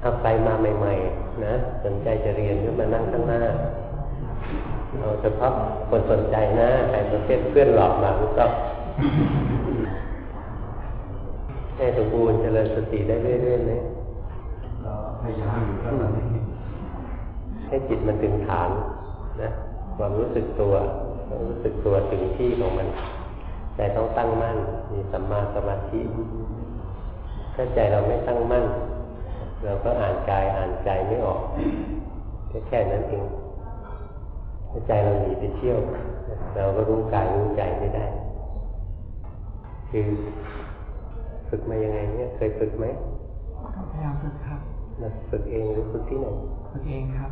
เอาใครมาใหม่ ๆ นะสนใจจะเรียนก็มานั่งข้างหน้าเอาเฉพาะคนสนใจนะใครประเภทเพื่อนหลอกมาก็ให้สมบูรณ์เจริญสติได้เรื่อยๆเลยพยายามอยู่ก็ตนี้ให้จิตมันถึงฐานนะความรู้สึกตัวความรู้สึกตัวถึงที่ของมันใจต้องตั้งมั่น มีสัมมาสมาธิถ้าใจเราไม่ตั้งมั่น เราก็อ่านกายอ่านใจไม่ออกแค่แค่นั้นเองถ้าใจเราหนีไปเที่ยว เราก็รู้กายรู้ใจไม่ได้ คือฝึกมายังไงเนี่ยเคยฝึกไหมพยายามฝึกครับฝึกเองหรือฝึกที่ไหนฝึกเองครับ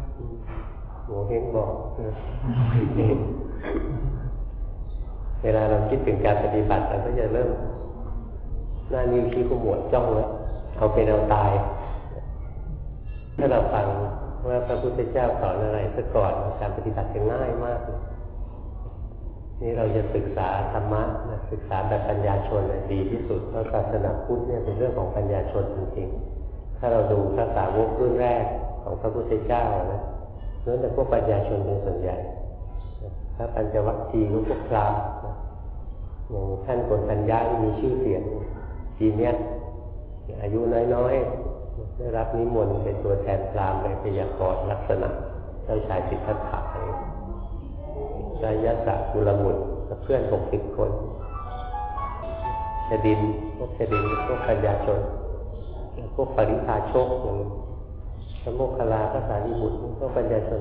หมูเฮงบอกเวลาเราคิดถึงการปฏิบัติเราก็จะเริ่มหน้านิ้วชี้ขมวดจ้องแล้วเอาเป็นเอาตาย ถ้าเราฟังว่าพระพุทธเจ้าสอนอะไรซะก่อนการปฏิบัติจะง่ายมากนี่เราจะศึกษาธรรมะศึกษาแบบปัญญาชนดีที่สุดเพราะศาสนาพุทธเนี่ยเป็นเรื่องของปัญญาชนจริงๆ ถ้าเราดูพระสาวกรุ่นแรกของพระพุทธเจ้านะนั่นแต่พวกปัญญาชนเป็นส่วนใหญ่ถ้าปัญจวัคคีย์พวกพราหมณ์อย่างท่านกนปัญญามีชื่อเสียงจีเนี้ยอายุน้อยๆ ได้รับนิมนต์เป็นตัวแทนพรามณ์ไปพยากรณ์ลักษณะเจ้าชายสิทธัตถะกายศะกุลมุตกับเพื่อนหกสิบคนชดิน พวกชดิน พวกปัญญาชน พวกปริพาโชคอย่างสมุขลาภาษาลิบุตรพวกปัญญาชน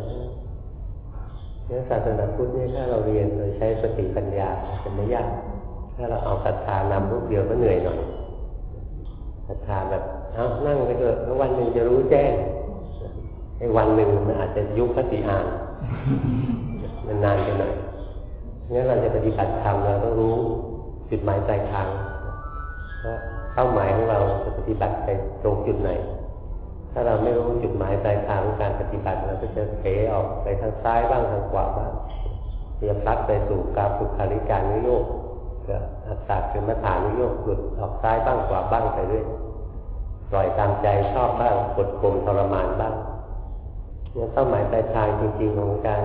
เนี่ยศาสนาพุทธเนี่ยถ้าเราเรียนโดยใช้สติปัญญาจะไม่ยาก ถ้าเราเอาศรัทธานำรูปเดียวก็เหนื่อยหน่อยศรัทธาแบบ เอานั่งไปเถอะแล้ววันหนึ่งจะรู้แจ้งไอ้วันหนึ่งมันอาจจะยุบพติอ่านมันนานไปหน่อยงั้นเราจะปฏิบัติธรรมเราต้องรู้จุดหมายปลายทางว่าเป้าหมายของเราจะปฏิบัติไปตรงจุดไหน ถ้าเราไม่รู้จุดหมายปลายทางของการปฏิบัติเราก็จะเผออกไปทางซ้ายบ้างทางขวาบ้างเรียพลัดไปสู่การสุขาริการนิโยกก็อัตตาคือมาฐานนิโยกหลุดออกซ้ายบ้างขวาบ้างไปเรื่อย ปล่อยตามใจชอบบ้างกดข่มทรมานบ้างเนี่ยเป้าหมายปลายทางจริงๆของการ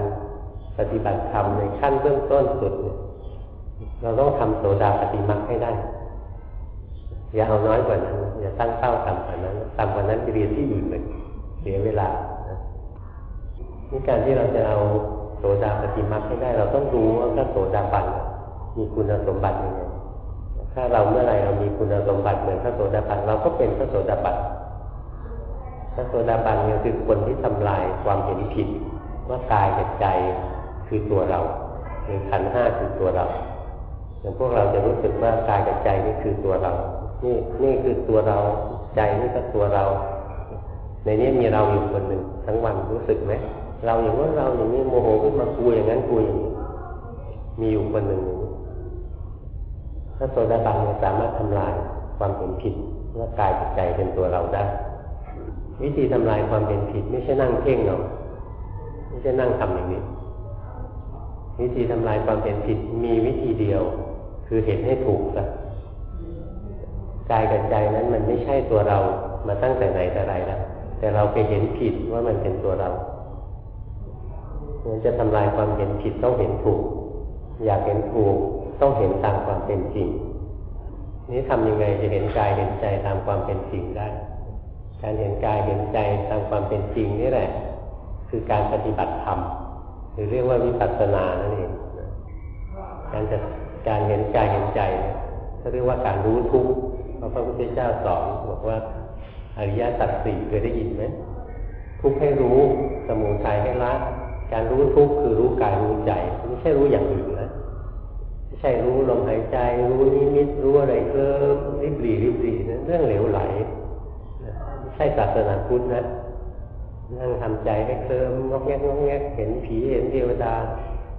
ปฏิบัติธรรมในขั้นเบื้องต้นสุดเนี่ยเราต้องทำโสดาปฏิมาให้ได้ อย่าเอาน้อยกว่านั้น อย่าตั้งเป้าต่ำกว่านั้นต่ำกว่านั้นจะเรียนที่อื่นเลยเสียเวลานี่การที่เราจะเอาโสดาปฏิมาให้ได้ เราต้องรู้ว่าถ้าโสดาบันมีคุณสมบัติยังไง ถ้าเราเมื่อไรเรามีคุณสมบัติเหมือนพระโสดาบันเราก็เป็นพระโสดาบันพระโสดาบันเนี่ยคือคนที่ทำลายความเห็นผิดว่ากายกับใจคือตัวเราหรือขันห้าคือตัวเราอย่างพวกเราจะรู้สึกว่ากายกับใจนี่คือตัวเรา นี่นี่คือตัวเราใจนี่ก็ตัวเรา ในนี้มีเราอยู่คนหนึ่งทั้งวันรู้สึกไหมเราอย่างว่าเราอย่างนี้โมโหขึ้นมากูอย่างนั้นกูอย่างนี้มีอยู่คนหนึ่ง ถ้าโซดาบันสามารถทำลายความเห็นผิดว่ากายกับใจเป็นตัวเราได้ วิธีทำลายความเป็นผิด ไม่ใช่นั่งเพ่งหรอกไม่ใช่นั่งทำอย่างนี้ วิธีทำลายความเป็นผิดมีวิธีเดียว คือเห็นให้ถูกสักกายกับใจนั้นมันไม่ใช่ตัวเรามาตั้งแต่ไหนแต่ไรแล้วแต่เราไปเห็นผิดว่ามันเป็นตัวเรามันจะทำลายความเห็นผิดต้องเห็นถูก อยากเห็นถูก ต้องเห็นตามความเป็นจริง นี้ทำยังไงจะเห็นกายเห็นใจตามความเป็นจริงได้ การเห็นกายเห็นใจตามความเป็นจริงนี่แหละ คือการปฏิบัติธรรมหรือเรียกว่าวิปัสสนานั่นเองการจะการเห็นกายเห็นใจเขาเรียกว่าการรู้ทุกข์พระพระพุทธเจ้าสอนบอกว่าอริยสัจสี่เคยได้ยินไหมทุกข์ให้รู้สมุทัยให้ละการรู้ทุกข์คือรู้กายรู้ใจ ไม่ใช่รู้อย่างอื่นนะ ไม่ใช่รู้ลมหายใจ รู้นิมิตรู้อะไรเพิ่มริบหรี่ริบหรี่นั่นเรื่องเหลวไหลไม่ใช่ศาสนาพุทธนะนั่งทำใจให้เคลิ้มงอกแงกงอกแงกเห็นผีเห็นเทวดา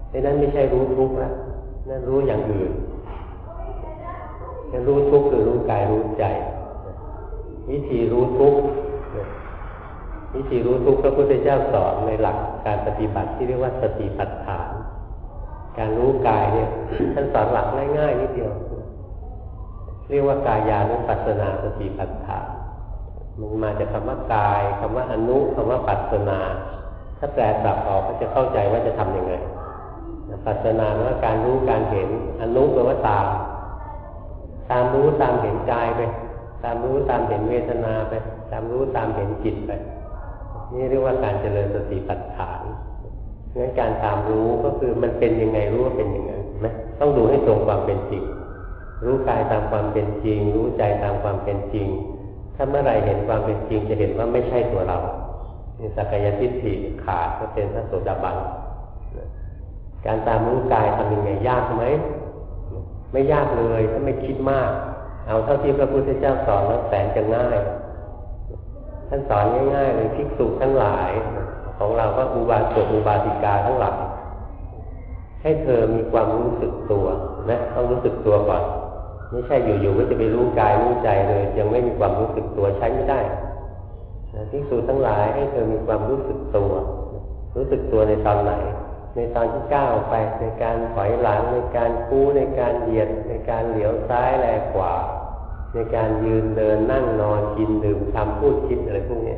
ในนั้นไม่ใช่รู้ทุกข์นะนั่นรู้อย่างอื่นจะรู้ทุกข์คือรู้กายรู้ใจ วิธีรู้ทุกข์วิธีรู้ทุกข์พระพุทธเจ้าสอนในหลักการปฏิบัติที่เรียกว่าสติปัฏฐาน การรู้กายเนี่ยท่านสอนหลักง่ายๆนิดเดียว เรียกว่ากายานุปัสสนาสติปัฏฐานมันมาจากคำว่ากายคำว่าอนุคำว่าปัสนา ถ้าแปลกลับออกก็จะเข้าใจว่าจะทํำยังไงปัสนาว่าการรู้การเห็น อนุแปลว่าตาม ตามรู้ตามเห็นกายไป ตามรู้ตามเห็นเวทนาไป ตามรู้ตามเห็นจิตไป นี่เรียกว่าการเจริญสติปัฏฐาน งั้นการตามรู้ก็คือมันเป็นยังไงรู้ว่าเป็นยังไงนะต้องดูให้ตรงความเป็นจริง รู้กายตามความเป็นจริง รู้ใจตามความเป็นจริง ถ้าเมื่อไรเห็นความเป็นจริงจะเห็นว่าไม่ใช่ตัวเราสักยทิฏฐิขาดก็เป็นพระโสดาบันการตามรู้กายทำยังไงยากไหมไม่ยากเลยถ้าไม่คิดมาก เอาเท่าที่พระพุทธเจ้าสอนแล้วแสนจะง่ายท่านสอนง่ายๆเลยภิกษุทั้งหลาย ของเราก็อุบาสกอุบาสิกาทั้งหลายให้เธอมีความรู้สึกตัวนะต้องรู้สึกตัวก่อน ไม่ใช่อยู่ๆก็จะไปรู้กายรู้ใจเลย ยังไม่มีความรู้สึกตัวใช้ไม่ได้ภิกษุทั้งหลายให้เธอมีความรู้สึกตัว รู้สึกตัวในตอนไหน ในตอนที่ก้าวไปในการถอยหลังในการคู่ในการเหยียด ในการเหลียวซ้ายแลขวาในการยืนเดินนั่งนอนกินดื่มทำพูดคิดอะไรพวกนี้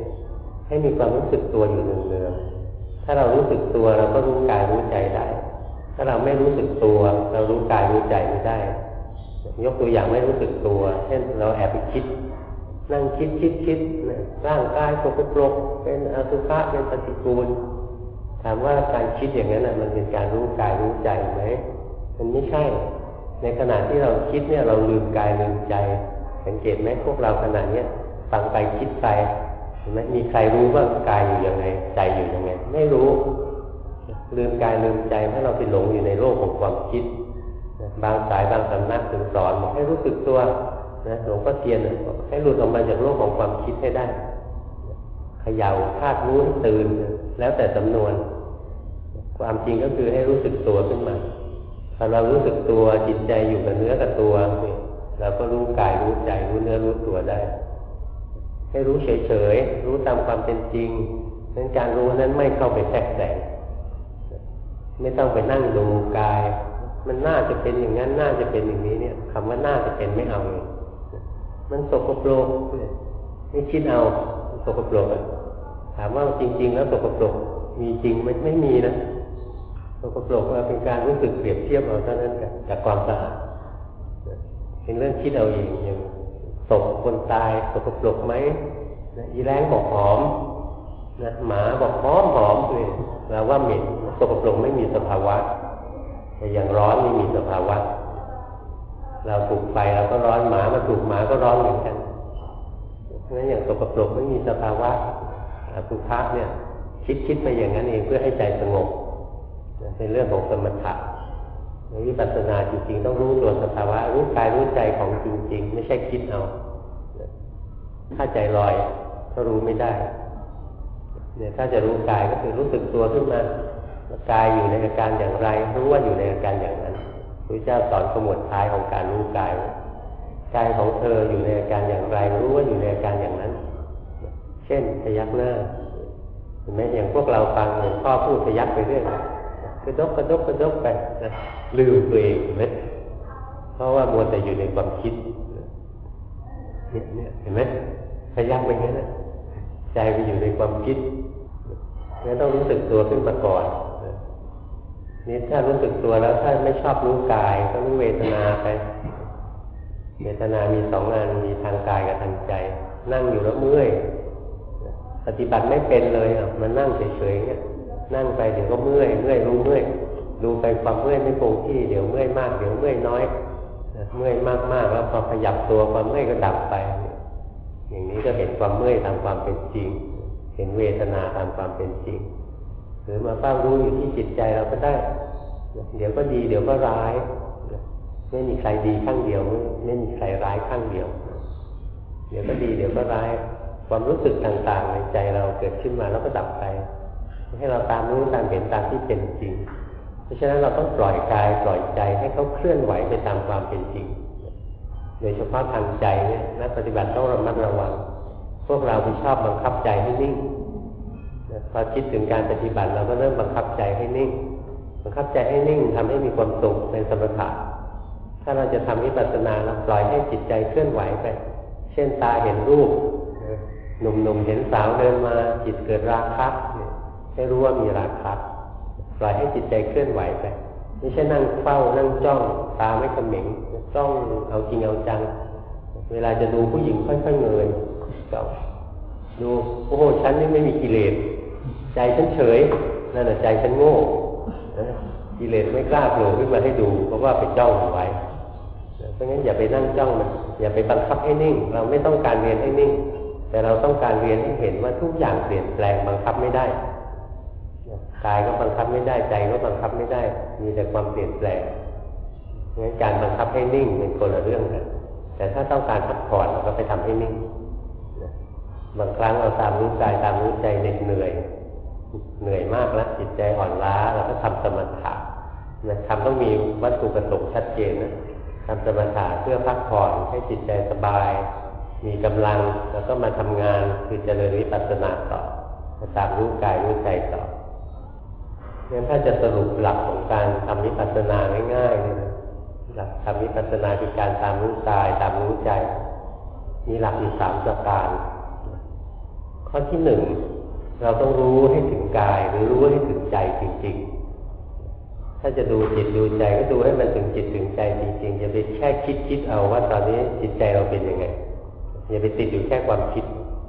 ให้มีความรู้สึกตัวอยู่เนืองๆถ้าเรารู้สึกตัวเราก็รู้กายรู้ใจได้ ถ้าเราไม่รู้สึกตัว เรารู้กายรู้ใจไม่ได้ ยกตัวอย่างไม่รู้สึกตัว เช่นเราแอบไปคิด นั่งคิดคิดคิดร่างกายสกปรกเป็นอสุภะเป็นปฏิกูล ถามว่าการคิดอย่างนั้นมันเป็นการรู้กายรู้ใจไหมมันไม่ใช่ ในขณะที่เราคิดเนี่ยเราลืมกายลืมใจ สังเกตไหมพวกเราขณะเนี้ยฟังไปคิดไป ห็นไหมมีใครรู้ว่ากายอยู่ยังไง ใจอยู่ยังไง ไม่รู้ ลืมกายลืมใจเพราะเราไปหลงอยู่ในโลกของความคิด บางสายบางสำนักถึงสอนบอกให้รู้สึกตัวนะหลวงพ่อเทียนให้หลุดออกมาจากโลกของความคิดให้ได้เขย่าคาดรู้ตื่น แล้วแต่จำนวน ความจริงก็คือให้รู้สึกตัวขึ้นมาพอเรารู้สึกตัวจิตใจอยู่กับเนื้อกับตัวเราก็รู้กายรู้ใจรู้เนื้อรู้ตัวได้ ให้รู้เฉยๆ รู้ตามความเป็นจริงนั้นการรู้นั้นไม่เข้าไปแทรกแซงไม่ต้องไปนั่งดูกาย มันน่าจะเป็นอย่างนั้น น่าจะเป็นอย่างนี้เนี่ยคำว่าน่าจะเป็นไม่เอาเลยมันสกปรกนี่คิดเอาสกปรกถามว่าจริง ๆ แล้วสกปรกมีจริงมันไม่มีนะสกปรกเป็นการรู้สึกเปรียบเทียบเอาเท่านั้นกับความสะอาดเป็นเรื่องคิดเอาเองอย่าง พคนตายสกปรกไหมนะอีแรงบอกหอมนะหมาบอกหอมหอมเลยเราว่าเหม็นสกปรกไม่มีสภาวะ แต่อย่างร้อนไม่มีสภาวะ เราถูกไฟเราก็ร้อนหมามาถูกหมาก็ร้อนเหมือนกันเพราะฉะนั้นอย่างสกปรกไม่มีสภาวะอสุภะเนี่ย คิดคิดไปอย่างนั้นเองเพื่อให้ใจสงบเป็นเรื่องของสมถะในวิปัสสนาจริงๆ ต้องรู้ตัวสภาวะรู้กายรู้ใจของจริง ๆ ไม่ใช่คิดเอา ถ้าใจลอยก็รู้ไม่ได้ เนี่ยถ้าจะรู้กายก็คือรู้สึกตัวขึ้นมากายอยู่ในอาการอย่างไร รู้ว่าอยู่ในอาการอย่างนั้นพระเจ้าสอนขมวดท้ายของการรู้กายกายของเธออยู่ในอาการอย่างไร รู้ว่าอยู่ในอาการอย่างนั้น เช่นพยักหน้าเห็นไหมอย่างพวกเราฟังหลวงพ่อพูดพยักไปเรื่อยกระดกกระดกกระดกไปนะลืมตัวเองเห็นไหมเพราะว่ามัวแต่อยู่ในความคิด เนี่ยเนี่ยเห็นไหมพยักไปงั้นนะใจไปอยู่ในความคิดงั้นต้องรู้สึกตัวขึ้นมาก่อนนี่ถ้ารู้สึกตัวแล้วถ้าไม่ชอบรู้กายก็รู้เวทนาไป เวทนามีสองอันมีทางกายกับทางใจ นั่งอยู่แล้วเมื่อยปฏิบัติไม่เป็นเลยอะมันนั่งเฉยๆเนี่ยนั่งไปเดี๋ยวก็เมื่อยเมื่อยรู้เมื่อยดูไปความเมื่อยไม่คงที่เดี๋ยวเมื่อยมากเดี๋ยวเมื่อยน้อย เมื่อยมากๆแล้วพอขยับตัวความเมื่อยก็ดับไป อย่างนี้ก็เห็นความเมื่อยตามความเป็นจริง เห็นเวทนาตามความเป็นจริง หรือมาเฝ้ารู้อยู่ที่จิตใจเราก็ได้ เดี๋ยวก็ดี เดี๋ยวก็ร้าย ไม่มีใครดีข้างเดียว ไม่มีใครร้ายข้างเดียว เดี๋ยวก็ดี เดี๋ยวก็ร้าย ความรู้สึกต่างๆในใจเราเกิดขึ้นมาแล้วก็ดับไป ให้เราตามรู้ตามเห็นตามที่เป็นจริง ราะฉะนั้นเราต้องปล่อยกายปล่อยใจให้เขาเคลื่อนไหวไปตามความเป็นจริงโดยเฉพาะทางใจเนี่ยนักปฏิบัติต้องระมัดระวัง พวกเราที่ชอบบังคับใจให้นิ่งพอคิดถึงการปฏิบัติเราก็เริ่มบังคับใจให้นิ่ง บังคับใจให้นิ่งทำให้มีความสุขเป็นสมถะถ้าเราจะทำวิปัสสนาเราปล่อยให้จิตใจเคลื่อนไหวไป เช่นตาเห็นรูปหนุ่มๆเห็นสาวเดินมาจิตเกิดราคะให้รู้ว่ามีราคะ ปล่อยให้จิตใจเคลื่อนไหวไปไม่ใช่นั่งเฝ้านั่งจ้องตาไม่กระเหม็งจ้องเอาจริงเอาจัง เวลาจะดูผู้หญิงค่อยๆเงยจ้องดูโอ้โหฉันนี่ไม่มีกิเลสใจฉันเฉยนั่นแหะใจฉันโง่กิเลสไม่กล้าโผล่ขึ้นมาให้ดู เพราะว่าไปจ้องไว้เพราะงั้นอย่าไปนั่งจ้องมันอย่าไปบังคับให้นิ่ง เราไม่ต้องการเรียนให้นิ่ง แต่เราต้องการเรียนให้เห็นว่าทุกอย่างเปลี่ยนแปลงบังคับไม่ได้ กายก็บังคับไม่ได้ใจก็บังคับไม่ได้ มีแต่ความเปลี่ยนแปลงงั้นการบังคับให้นิ่งเป็นคนละเรื่องกัน แต่ถ้าต้องการพักผ่อนเราก็ไปทำให้นิ่ง บางครั้งเราตามรู้กายตามรู้ใจเหนื่อย เหนื่อยมากแล้วจิตใจอ่อนล้าเราก็ทำสมถะนะทำต้องมีวัตถุประสงค์ชัดเจนนะทำสมถะเพื่อพักผ่อนให้จิตใจสบาย มีกำลังแล้วก็มาทำงานคือเจริญวิปัสสนาต่อตามรู้กายรู้ใจต่อ งั้นถ้าจะสรุปหลักของการทำวิปัสสนาง่ายๆเลยหลักทำวิปัสสนาคือการตามรู้กายตามรู้ใจ มีหลักอยู่สามประการ ข้อที่หนึ่งเราต้องรู้ให้ถึงกายหรือรู้ให้ถึงใจจริง ๆ ถ้าจะดูจิตดูใจก็ดูให้มันถึงจิตถึงใจจริงๆอย่าไปแค่คิดคิดเอาว่าตอนนี้จิตใจเราเป็นยังไงอย่าไปติดอยู่แค่ความคิด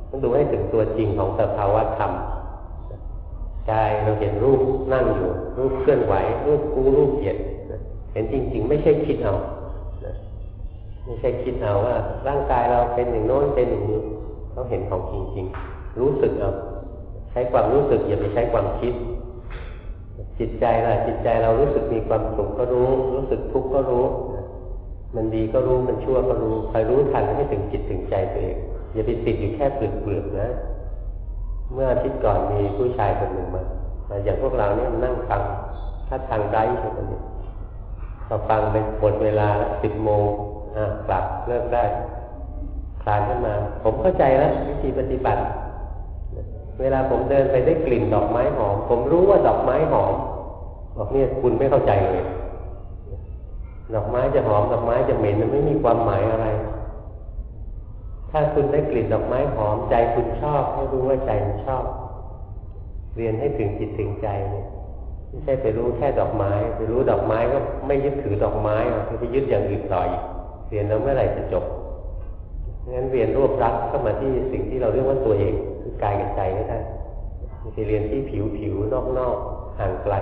ต้องดูให้ถึงตัวจริงของสภาวะธรรม กายเราเห็นรูปนั่งอยู่ รูปเคลื่อนไหว รูปกู้รูปเหยียดเห็นจริง ๆ ไม่ใช่คิดเอาไม่ใช่คิดเอาว่า ร่างกายเราเป็นอย่างโน้นเป็นอย่างนี้เขาเห็นของจริงๆรู้สึกเอาใช้ความรู้สึกอย่าไปใช้ความคิด จิตใจล่ะจิตใจเรารู้สึกมีความสุขก็รู้ รู้สึกทุกข์ก็รู้ มันดีก็รู้มันชั่วก็รู้คอยรู้ทันให้ถึงจิตถึงใจตัวเองอย่าไปติดอยู่แค่เปลือกเปลือกนะ เมื่ออาทิตย์ก่อนมีผู้ชายคนหนึ่งมาอย่างพวกเราเนี่ยนั่งฟังถ้าทางไร้ใช่ไหมเนี่ยพอฟังไปหมดเวลาสิบโมงอ่ากลับเลิกได้คลานขึ้นมา ผมเข้าใจแล้ววิธีปฏิบัติ เวลาผมเดินไปได้กลิ่นดอกไม้หอม ผมรู้ว่าดอกไม้หอมบอกเนี่ยคุณไม่เข้าใจเลย ดอกไม้จะหอมดอกไม้จะเหม็นมันไม่มีความหมายอะไร ถ้าคุณได้กลิ่นดอกไม้หอมใจคุณชอบให้รู้ว่าใจมันชอบ เรียนให้ถึงจิตถึงใจเนี่ยไม่ใช่ไปรู้แค่ดอกไม้ไปรู้ดอกไม้ก็ไม่ยึดถือดอกไม้ไปยึดอย่างอื่นต่ออีกเรียนแล้วเมื่อไหร่จะจบงั้นเรียนรวบรัดเข้ามาที่สิ่งที่เราเรียกว่าตัวเองคือกายกับใจก็ได้ไม่ใช่เรียนที่ผิวผิวนอกนอกห่างไกล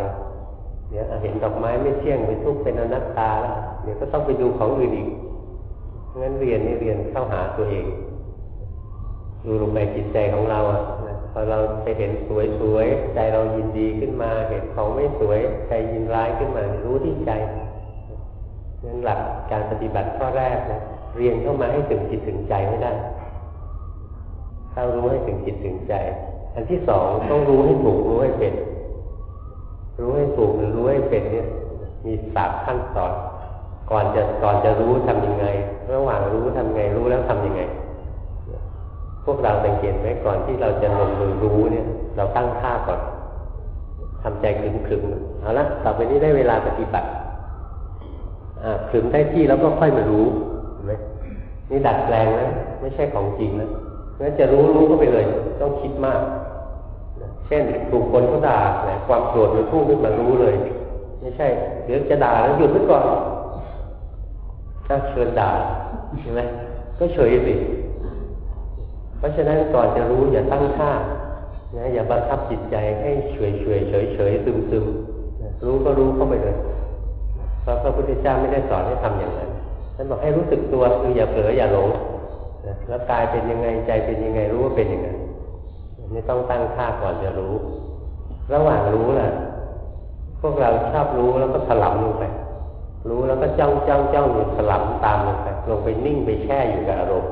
เนี่ยเห็นดอกไม้ไม่เที่ยงเป็นทุกข์เป็นอนัตตาแล้วเดี๋ยวก็ต้องไปดูของอื่นอีกงั้นเรียนนี่เรียนเข้าหาตัวเอง ดูลงไปจิตใจของเราอะพอเราไปเห็นสวยสวยใจเรายินดีขึ้นมา เห็นของไม่สวยใจยินร้ายขึ้นมารู้ที่ใจนั้นหลักการปฏิบัติข้อแรกนะเรียนเข้ามาให้ถึงจิตถึงใจไม่ได้ถ้ารู้ให้ถึงจิตถึงใจ อันที่สองต้องรู้ให้ถูกรู้ให้เป็น รู้ให้ถูกหรือรู้ให้เป็นเนี่ย มีสามขั้นตอน ก่อนจะก่อนจะรู้ทํำยังไง ระหว่างรู้ทำไงรู้แล้วทํำยังไง พวกเราสังเกตไหมก่อนที่เราจะลงมือรู้เนี่ย เราตั้งท่าก่อนทำใจขึมๆเอาละต่อไปนี้ได้เวลาปฏิบัติอ่าขึมได้ที่แล้วก็ค่อยมารู้เห็นไหมนี่ดัดแปลงนะไม่ใช่ของจริงนะงั้นจะรู้รู้ก็ไปเลย ต้องคิดมาก เช่นถูกคนเขาด่าความโกรธมันพุ่งขึ้นมารู้เลย ไม่ใช่เดี๋ยวจะด่าแล้วหยุดไว้ก่อนถ้าเชิญด่าใช่ไหมก็เฉยสิ ราะฉะนั้นก่อนจะรู้อย่าตั้งท่านะอย่าบังคับจิตใจให้เฉยเฉยเฉยเฉยซึมซึมรู้ก็รู้เข้าไปเลยเพราะพระพุทธเจ้าไม่ได้สอนให้ทำอย่างนั้นท่านบอกให้รู้สึกตัวคืออย่าเผลออย่าหลงแล้วกายเป็นยังไงใจเป็นยังไงรู้ว่าเป็นยังไงนี่ต้องตั้งท่าก่อนจะรู้ ระหว่างรู้ล่ะ พวกเราชอบรู้แล้วก็ถลำลงไปรู้แล้วก็จ้องจ้องจ้องอยู่สลับตามลงไปลงไปนิ่งไปแช่อยู่กับอารมณ์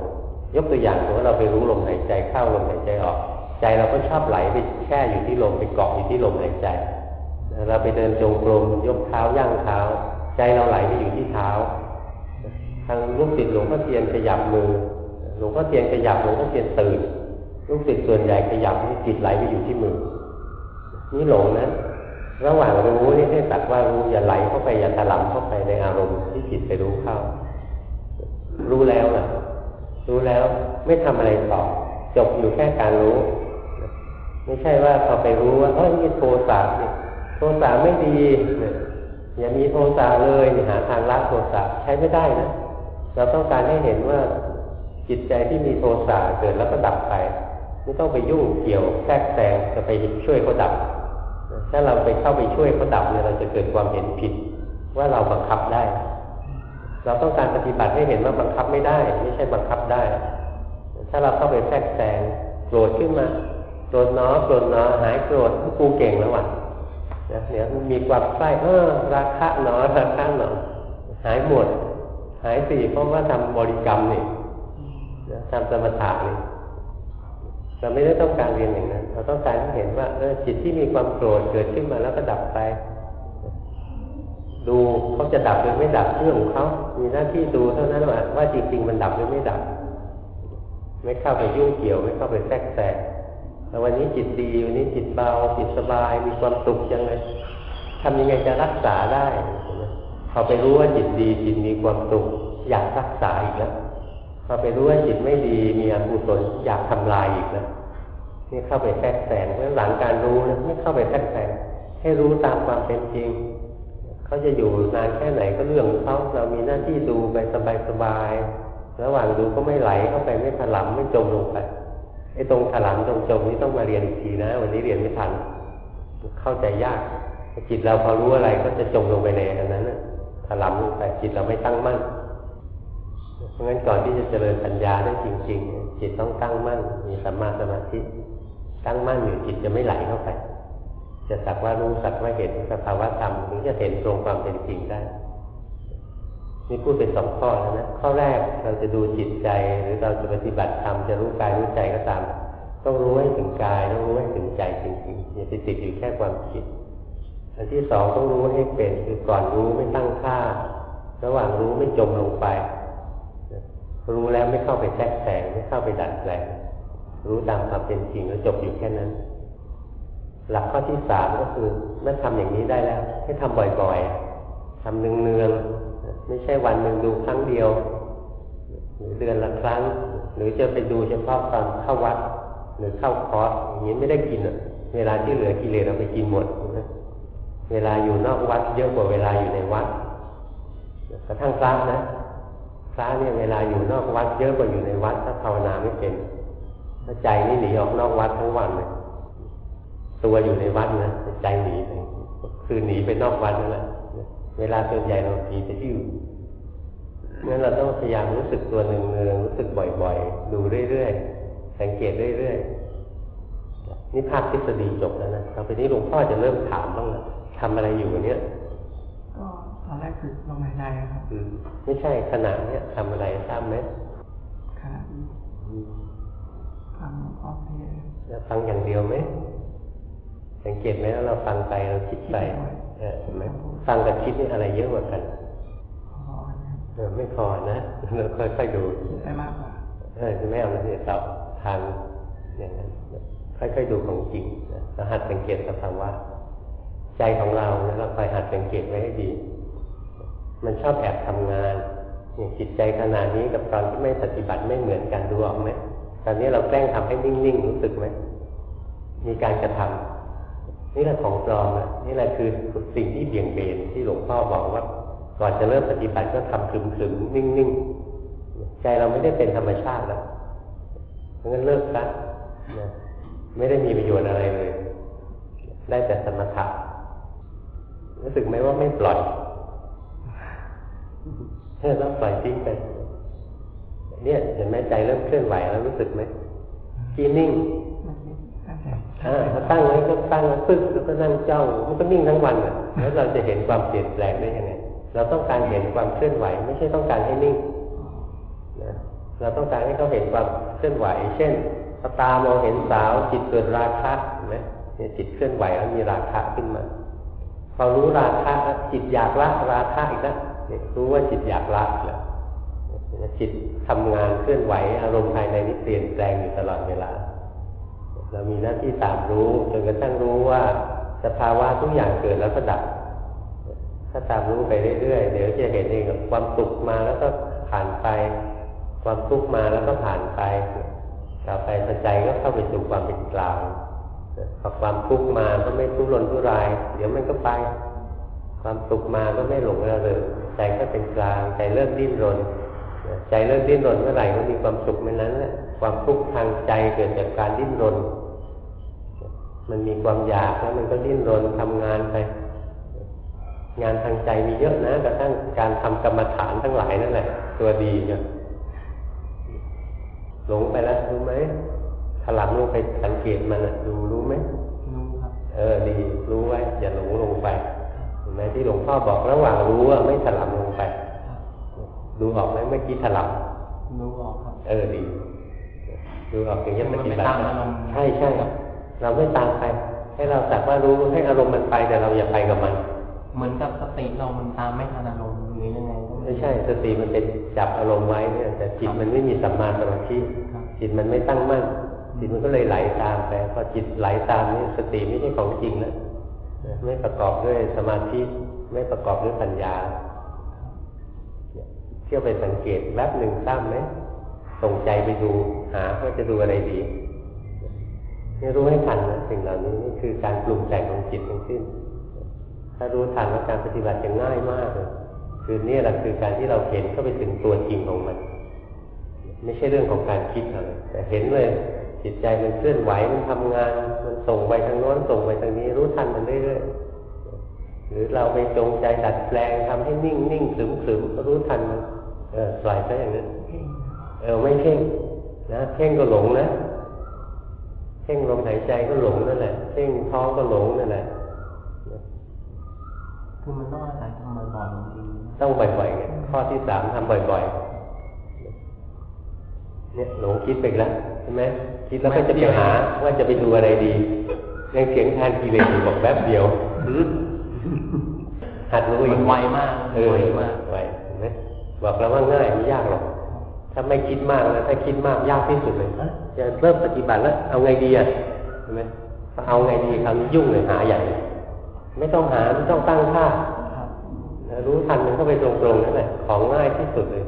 ยกตัวอย่างสมมติเราไปรู้ลมหายใจเข้าลมหายใจออก ใจเราก็ชอบไหลไปแช่อยู่ที่ลมไปเกาะอยู่ที่ลมหายใจ เราไปเดินจงกรมยกเท้าย่างเท้า ใจเราไหลไปอยู่ที่เท้า ทางลูกศิษย์หลวงพ่อเทียนขยับมือหลวงพ่อเทียนขยับหลวงพ่อเทียนตื่นลูกศิษย์ส่วนใหญ่ขยับนี่จิตไหลไปอยู่ที่มือนี่หลงนะระหว่างรู้นี่ให้สักว่ารู้อย่าไหลเข้าไปอย่าถลำเข้าไปในอารมณ์ที่จิตไปรู้เข้า รู้แล้วนะ รู้แล้วไม่ทำอะไรต่อ จบอยู่แค่การรู้ ไม่ใช่ว่าพอไปรู้ว่าเอ้ยนี่โทสะเนี่ยโทสะไม่ดีอย่ามีโทสะเลยหาทางละโทสะใช้ไม่ได้นะเราต้องการให้เห็นว่าจิตใจที่มีโทสะเกิดแล้วก็ดับไปไม่ต้องไปยุ่งเกี่ยวแทรกแซงจะไปช่วยเขาดับ ถ้าเราไปเข้าไปช่วยเขาดับเนี่ยเราจะเกิดความเห็นผิด ว่าเราบังคับได้ เราต้องการปฏิบัติให้เห็นว่าบังคับไม่ได้ ไม่ใช่บังคับได้ ถ้าเราเข้าไปแทรกแซงโกรธขึ้นมาโกรธน้อโกรธน้อหายโกรธกูเก่งแล้วว่ะเนี่ยมีความใกล้เออราคะหนอราคะหนอหายหมด หายสี่เพราะว่าทำบริกรรมนี่ทำสมถะนี่เราไม่ได้ต้องการเรียนอย่างนั้น เราต้องการเห็นว่าเออจิตที่มีความโกรธเกิดขึ้นมาแล้วก็ดับไป ดูเขาจะดับหรือไม่ดับเรื่องของเขา มีหน้าที่ดูเท่านั้นว่าว่าจริง ๆ มันดับหรือไม่ดับ ไม่เข้าไปยุ่งเกี่ยว ไม่เข้าไปแทรกแซงแต่วันนี้จิตดีวันนี้จิตเบาจิตสบายมีความสุขยังไงทำยังไงจะรักษาได้พอไปรู้ว่าจิตดีจิตมีความสุขอยากรักษาอีกแล้วพอไปรู้ว่าจิตไม่ดีมีอกุศลอยากทำลายอีกแล้วนี่เข้าไปแทรกแซงเพราะหลังการรู้นะไม่เข้าไปแทรกแซงให้รู้ตามความเป็นจริง เขาจะอยู่นานแค่ไหนก็เรื่องเขาเรามีหน้าที่ดูไปสบายๆระหว่างดูก็ไม่ไหลเข้าไปไม่ถลำไม่จมลงไปไอ้ตรงถลำตรงจมนี่ต้องมาเรียนอีกทีนะ วันนี้เรียนไม่ทัน เข้าใจยากจิตเราพอรู้อะไรก็จะจมลงไปในอันนั้นถลำลงไปจิตเราไม่ตั้งมั่นเพราะงั้นก่อนที่จะเจริญปัญญาได้จริง ๆ จิตต้องตั้งมั่น มีสัมมาสมาธิตั้งมั่นอยู่จิตจะไม่ไหลเข้าไป จะสักว่ารู้สักว่าเห็นสภาวะธรรมถึงจะเห็นตรงความเป็นจริงได้ นี่พูดเป็นสองข้อแล้วนะข้อแรกเราจะดูจิตใจหรือเราจะปฏิบัติธรรมจะรู้กายรู้ใจก็ตาม ต้องรู้ให้ถึงกายต้องรู้ให้ถึงใจจริงๆอย่าไปติดอยู่แค่ความคิดอันที่สองต้องรู้ให้เป็นคือก่อนรู้ไม่ตั้งค่า ระหว่างรู้ไม่จมลงไป รู้แล้วไม่เข้าไปแทรกแซงไม่เข้าไปดัดแปลงรู้ตามความเป็นจริงแล้วจบอยู่แค่นั้น หลักข้อที่สามก็คือเมื่อทำอย่างนี้ได้แล้ว ให้ทำบ่อยๆทำเนืองๆไม่ใช่วันหนึ่งดูครั้งเดียว หรือเดือนละครั้ง หรือจะไปดูเฉพาะตอนเข้าวัด หรือเข้าคอร์สอย่างนี้ไม่ได้กินเวลาที่เหลือกิเลสเราไปกินหมดเวลาอยู่นอกวัดเยอะกว่าเวลาอยู่ในวัดกระทั่งพระนะพระเนี่ยเวลาอยู่นอกวัดเยอะกว่าอยู่ในวัดถ้าภาวนาไม่เป็นถ้าใจนี่หนีออกนอกวัดทั้งวันเลย ตัวอยู่ในวัดนะใจหนีไปคือหนีไปนอกวัดนั่นแหละเวลาส่วนใหญ่เราผีจะยิ้วงั้นเราต้องพยายามรู้สึกตัวหนึ่งเนืองรู้สึกบ่อยๆ ดูเรื่อยๆ สังเกตเรื่อยๆ นี่ภาคทฤษฎีจบแล้วนะต่อไปนี้หลวงพ่อจะเริ่มถามบ้างละทำอะไรอยู่เนี่ย ก็ตอนแรกคือลมหายใจครับไม่ใช่ขณะเนี้ยทำอะไรทราบไหมขณะนี้ฟังออกเทศจะฟังอย่างเดียวไหม สังเกตไหมว่าเราฟังไปเราคิดไปเออเห็นไหมฟังกับคิดนี่อะไรเยอะกว่ากันพอนะครับเออไม่พอนะเราค่อยๆดูได้มากกว่าเออไม่เอาแล้วเนี่ยเราทางอย่างนั้นค่อยๆดูของจริงนะเราหัดสังเกตสภาวะใจของเราเนี่ยเราคอยหัดสังเกตไว้ให้ดี มันชอบแอบทำงานอย่างจิตใจขนาดนี้กับตอนที่ไม่ปฏิบัติไม่เหมือนกันดูออกไหมตอนนี้เราแกล้งทำให้นิ่งๆรู้สึกไหมมีการกระทำ นี่แหละของปลอมนะนี่แหละคือสิ่งที่เบี่ยงเบนที่หลวงพ่อบอกว่า ก่อนจะเริ่มปฏิบัติก็ทำขึมๆนิ่งๆ ใจเราไม่ได้เป็นธรรมชาติแล้วเพราะงั้นเลิกซะไม่ได้มีประโยชน์อะไรเลย ได้แต่สมถะรู้สึกไหมว่าไม่ปล่อยเฮ้ยต้องปล่อยทิ้งไปเนี่ยเห็นไหมใจเริ่มเคลื่อนไหวแล้วรู้สึกไหมกีนิ่ง อ่าถ้าตั้งไว้ก็ตั้งแล้วปึ๊กแล้วก็นั่งจ้องมันก็นิ่งทั้งวันอะ แล้วเราจะเห็นความเปลี่ยนแปลงได้ยังไงเราต้องการเห็นความเคลื่อนไหว ไม่ใช่ต้องการให้นิ่งนะเราต้องการให้เขาเห็นความเคลื่อนไหว เช่นตามองเห็นสาวจิตเกิดราคะเห็นไหมจิตเคลื่อนไหวแล้วมีราคะขึ้นมาพอรู้ราคะจิตอยากละราคะอีกนี่ยรู้ว่าจิตอยากละแล้วจิตทำงานเคลื่อนไหว อารมณ์ภายในนี้เปลี่ยนแปลงอยู่ตลอดเวลา เรามีหน้าที่ตามรู้จนกระทั่งรู้ว่าสภาวะทุกอย่างเกิดแล้วก็ดับ ถ้าตามรู้ไปเรื่อยๆ เดี๋ยวจะเห็นเองความสุขมาแล้วก็ผ่านไป ความทุกข์มาแล้วก็ผ่านไปต่อไปใจก็เข้าไปสู่ความเป็นกลางพอความทุกข์มาก็ไม่ทุรนทุราย เดี๋ยวมันก็ไป ความสุขมาก็ไม่หลงระเริงใจก็เป็นกลางใจเลิกดิ้นรน ใจเลิกดิ้นรนเมื่อไหร่ก็มีความสุขเมื่อนั้นแหละความทุกข์ทางใจเกิดจากการดิ้นรน มันมีความอยากแล้วมันก็ดิ้นรนทำงานไป งานทางใจมีเยอะนะกระทั่งการทำกรรมฐานทั้งหลายนั่นแหละ ตัวดีจ้ะหลงไปแล้วรู้ไหมถลำลงไปสังเกตมันดูรู้ไหมรู้ครับ เออดีรู้ไว้อย่าหลงลงไปเห็นไหมที่หลวงพ่อบอกระหว่างรู้ว่าไม่ถลำลงไป ดูออกไหมเมื่อกี้ถลำรู้ออกครับ เออดีดูออกถึงจะปฏิบัติใช่ใช่เราไม่ตามไป ให้เราสักว่ารู้ให้อารมณ์มันไปแต่เราอย่าไปกับมัน เหมือนกับสติเรามันตามไม่ทันอารมณ์หรือยังไงไม่ใช่สติมันเป็นจับอารมณ์ไว้เนี่ยแต่จิตมันไม่มีสัมมาสมาธิจิตมันไม่ตั้งมั่นจิตมันก็เลยไหลตามไปพอจิตไหลตามนี่สติไม่ใช่ของจริงแล้วไม่ประกอบด้วยสมาธิไม่ประกอบด้วยปัญญาเที่ยวไปสังเกตแวบหนึ่งตั้มไหมส่งใจไปดูหาว่าจะดูอะไรดีนี่รู้ให้ทันนะสิ่งเหล่านี้นี่คือการปรุงแต่งของจิตทั้งสิ้น ถ้ารู้ทันว่าการปฏิบัติจะง่ายมากเลยคือนี่แหละคือการที่เราเห็นเข้าไปถึงตัวจริงของมัน ไม่ใช่เรื่องของการคิดอะไรแต่เห็นเลยจิตใจมันเคลื่อนไหวมันทำงาน มันส่งไปทางโน้นส่งไปทางนี้ รู้ทันมันเรื่อยๆหรือเราไปจงใจดัดแปลงทำให้นิ่งนิ่งขึมขึมก็รู้ทันมัน เออปล่อยไปอย่างนั้นเออไม่เพ่งนะเพ่งก็หลงนะเพ่งลมหายใจก็หลงนั่นแหละเพ่งท้องก็หลงนั่นแหละคือมันต้องอาศัยทำบ่อยๆต้องบ่อยๆข้อที่สามทำบ่อยๆ เนี่ยหลงคิดไปแล้วใช่ไหมคิดแล้วก็จะไปหาว่าจะไปดูอะไรดียังเสียงทานกิเลสอยู่บอกแป๊บเดียวหัดรู้อีกไวมากเออไวมากไวเห็นไหม บอกแล้วว่าง่ายไม่ยากหรอกถ้าไม่คิดมากนะถ้าคิดมากยากที่สุดเลยจะเริ่มปฏิบัติแล้ว เอาไงดีอะเห็นไหมเอาไงดีคราวนี้ยุ่งเลยหาใหญ่ไม่ต้องหาไม่ต้องตั้งท่ารู้ทันมันก็ไปตรงๆนั่นแหละของง่ายที่สุดเลย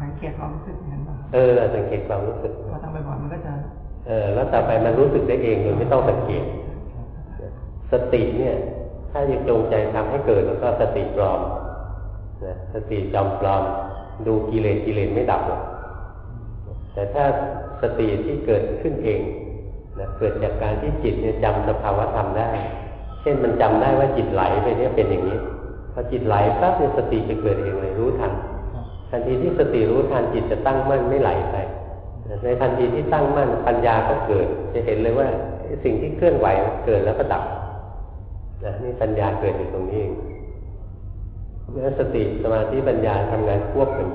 สังเกตความรู้สึกนั้นเออสังเกตความรู้สึกพอทำบ่อยๆมันก็จะเออ แล้วต่อไปมันรู้สึกได้เองโดยไม่ต้องสังเกต สติเนี่ย ถ้าจะจงใจทำให้เกิดแล้วก็สติปลอม นะสติจอมปลอมดูกิเลสกิเลสไม่ดับหรอกแต่ถ้าสติที่เกิดขึ้นเองนะเกิดจากการที่จิตเนี่ยจำสภาวะธรรมได้ เช่นมันจำได้ว่าจิตไหลไปเนี่ยเป็นอย่างนี้พอจิตไหลปั๊บเนี่ยสติจะเกิดเองเลยรู้ทันทันทีที่สติรู้ทันจิตจะตั้งมั่นไม่ไหลไปในทันทีที่ตั้งมั่นปัญญาก็เกิด จะเห็นเลยว่าสิ่งที่เคลื่อนไหวเกิดแล้วก็ดับนะนี่ปัญญาเกิดอยู่ตรงนี้เอง เมื่อสติสมาธิปัญญาทำงานควบกัน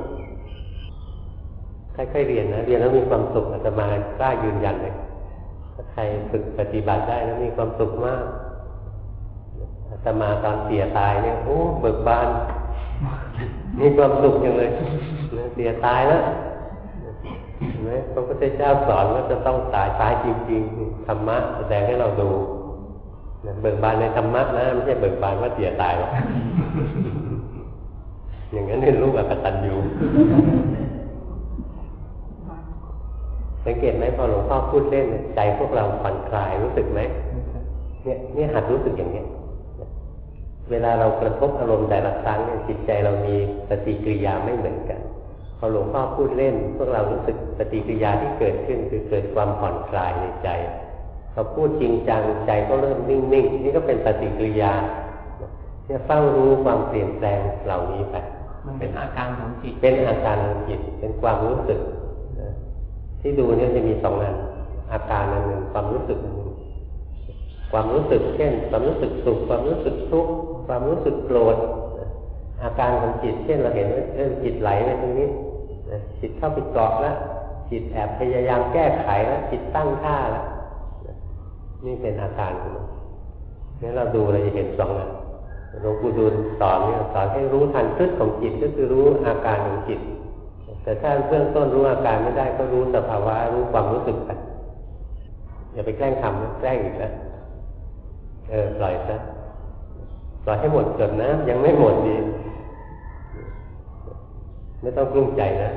ค่อยๆเรียนนะเรียนแล้วมีความสุขอาตมากล้ายืนยันเลยถ้าใครฝึกปฏิบัติได้แล้วมีความสุขมากอาตมาตอนเสียตายเนี่ยโอ้เบิกบาน มีความสุขอย่างเลยเสียตายแล้วเห็นไหมพระพุทธเจ้าสอนว่าจะต้องตายตายจริงๆธรรมะแสดงให้เราดูเบิกบานในธรรมะนะไม่ใช่เบิกบานว่าเสียตายหรอก อย่างนั้นเป็นลูกอกตันอยู่สังเกตไหมพอหลวงพ่อพูดเล่นใจพวกเราผ่อนคลายรู้สึกไหมเนี่ยเนี่ยหัดรู้สึกอย่างเนี้ยเวลาเรากระทบอารมณ์แต่ละครั้งเนี่ยจิตใจเรามีปฏิกิริยาไม่เหมือนกันพอหลวงพ่อพูดเล่น พวกเรารู้สึกปฏิกิริยาที่เกิดขึ้นคือเกิดความผ่อนคลายในใจพอพูดจริงจังใจก็เริ่มนิ่งๆนี่ก็เป็นปฏิกิริยาเนี่ยเฝ้ารู้ความเปลี่ยนแปลงเหล่านี้ไป มันเป็นอาการของจิต เป็นอาการของจิต เป็นความรู้สึก ที่ดูเนี่ยจะมีสองอัน อาการอันหนึ่งความรู้สึกอันหนึ่งความรู้สึกเช่น ความรู้สึกสุข ความรู้สึกทุกข์ ความรู้สึกโกรธ อาการของจิต เช่นเราเห็นว่าเออจิตไหลไปตรงนี้ จิตเข้าไปเกาะแล้ว จิตแอบพยายามแก้ไขแล้วจิตตั้งท่าแล้วนี่เป็นอาการของมันนี่เราดูเราจะเห็นสองอัน หลวงปู่ดูลสอนเนี่ยสอนให้รู้ทันพฤติของจิตก็คือรู้อาการของจิต แต่ถ้าเบื้องต้นรู้อาการไม่ได้ก็รู้สภาวะรู้ความรู้สึกไปอย่าไปแกล้งทำแกล้งอีกแล้วเออปล่อยซะปล่อยให้หมดจนนะยังไม่หมดดีไม่ต้องกลุ้มใจนะ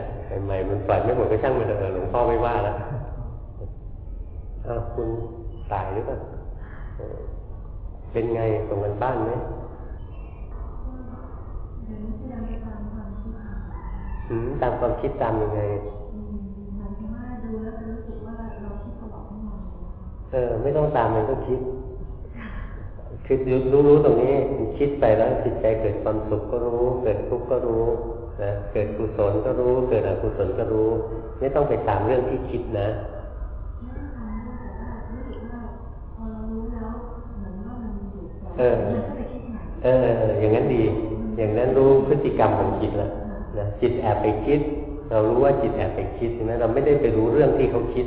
ใหม่ๆมันปล่อยไม่หมดก็ช่างมันเถอะหลวงพ่อไม่ว่าแล้วอ้าวคุณตายหรือเปล่าเป็นไงส่งกันบ้านไหม ตามความคิดตามยังไงเออ ไม่ต้องตามมันก็คิด คือรู้รู้ตรงนี้คิดไปแล้วจิตใจเกิดความสุขก็รู้ เกิดทุกข์ก็รู้นะเกิดกุศลก็รู้ เกิดอกุศลก็รู้ ไม่ต้องไปตามเรื่องที่คิดนะเออเออ อย่างนั้นดี อย่างนั้นรู้พฤติกรรมของจิตแล้วนะจิตแอบไปคิด เรารู้ว่าจิตแอบไปคิดใช่ไหมเราไม่ได้ไปรู้เรื่องที่เขาคิด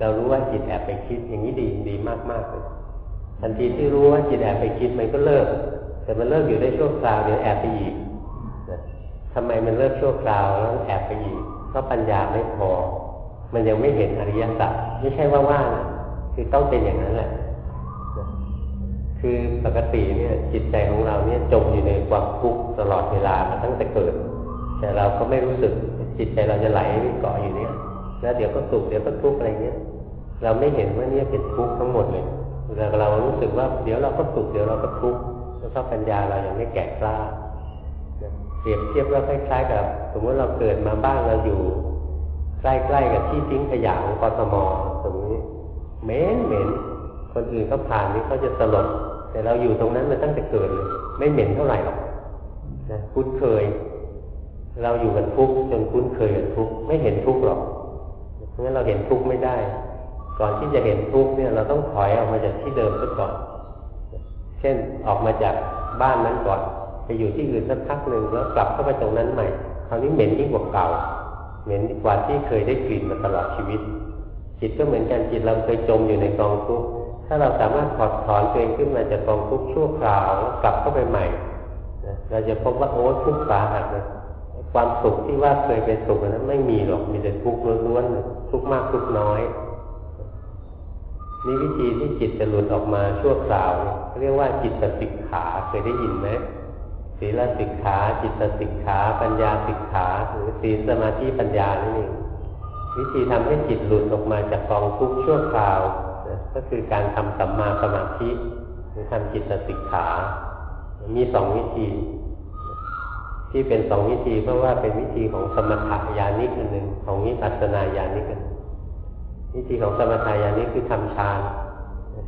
เรารู้ว่าจิตแอบไปคิด อย่างนี้ดีดีมากมากเลยทันทีที่รู้ว่าจิตแอบไปคิดมันก็เลิก แต่มันเลิกอยู่ได้ชั่วคราวเดี๋ยวแอบไปอีกทำไมมันเลิกชั่วคราวแล้วแอบไปอีกเพราะปัญญาไม่พอ มันยังไม่เห็นอริยสัจไม่ใช่ว่าว่างคือต้องเป็นอย่างนั้นแหละ คือปกติเนี่ยจิตใจของเราเนี่ยจมอยู่ในความทุกข์ตลอดเวลามาตั้งแต่เกิด แต่เราก็ไม่รู้สึกจิตใจเราจะไหลเกาะอยู่เนี่ย แล้วเดี๋ยวก็สุขเดี๋ยวก็ทุกข์อะไรเงี้ยเราไม่เห็นว่าเนี่เป็นทุกข์ทั้งหมดเลยแต่เรารู้สึกว่าเดี๋ยวเราก็สุขเดี๋ยวเราก็ทุกข์แล้วก็ปัญญาเรายังไม่แก่กล้าเปรียบเทียบว่าคล้ายๆกับ สมมติเราเกิดมาบ้านเราอยู่ ใกล้ๆกับที่ทิ้งขยะของกทมตรงนี้เหม็นเหม็นคนอื่นเขาผ่านนี่เขาจะสลด แต่เราอยู่ตรงนั้นมาตั้งแต่เกิดเลยไม่เหม็นเท่าไหร่หรอกนะคุ้นเคย เราอยู่กันทุกข์จนคุ้นเคยกับทุกข์ไม่เห็นทุกข์หรอกเพราะงั้นเราเห็นทุกข์ไม่ได้ ก่อนที่จะเห็นทุกข์เนี่ย เราต้องถอยออกมาจากที่เดิมซะก่อน เช่นออกมาจากบ้านนั้นก่อน ไปอยู่ที่อื่นสักพักหนึ่งแล้วกลับเข้าไปตรงนั้นใหม่คราวนี้เหม็นยิ่งกว่าเก่า เหม็นกว่าที่เคยได้กลิ่นมาตลอดชีวิต จิตก็เหมือนกันจิตเราเคยจมอยู่ในกองทุกข์ ถ้าเราสามารถถอดถอนตัวเองขึ้นมาจากกองทุกข์ชั่วคราวแล้วกลับเข้าไปใหม่เราจะพบว่าโอ้ทุกข์สาหัสเลยความสุขที่ว่าเคยเป็นสุขนั้นไม่มีหรอกมีแต่ทุกข์ล้วนๆทุกข์มากทุกข์น้อยนี่วิธีที่จิตจะหลุดออกมาชั่วคราว เรียกว่าจิตสิกขาเคยได้ยินไหมศีลสิกขา จิตสิกขา ปัญญาสิกขาหรือศีลสมาธิปัญญานี่เองวิธีทำให้จิตหลุดออกมาจากกองทุกข์ชั่วคราว ก็คือการทำสัมมาสมาธิหรือทำจิตสิกขา มีสองวิธี ที่เป็นสองวิธีเพราะว่าเป็นวิธีของสมถะญาณิกอันหนึ่งของวิปัสสนาญาณิกอันวิธีของสมถะญาณิกคือทำฌาน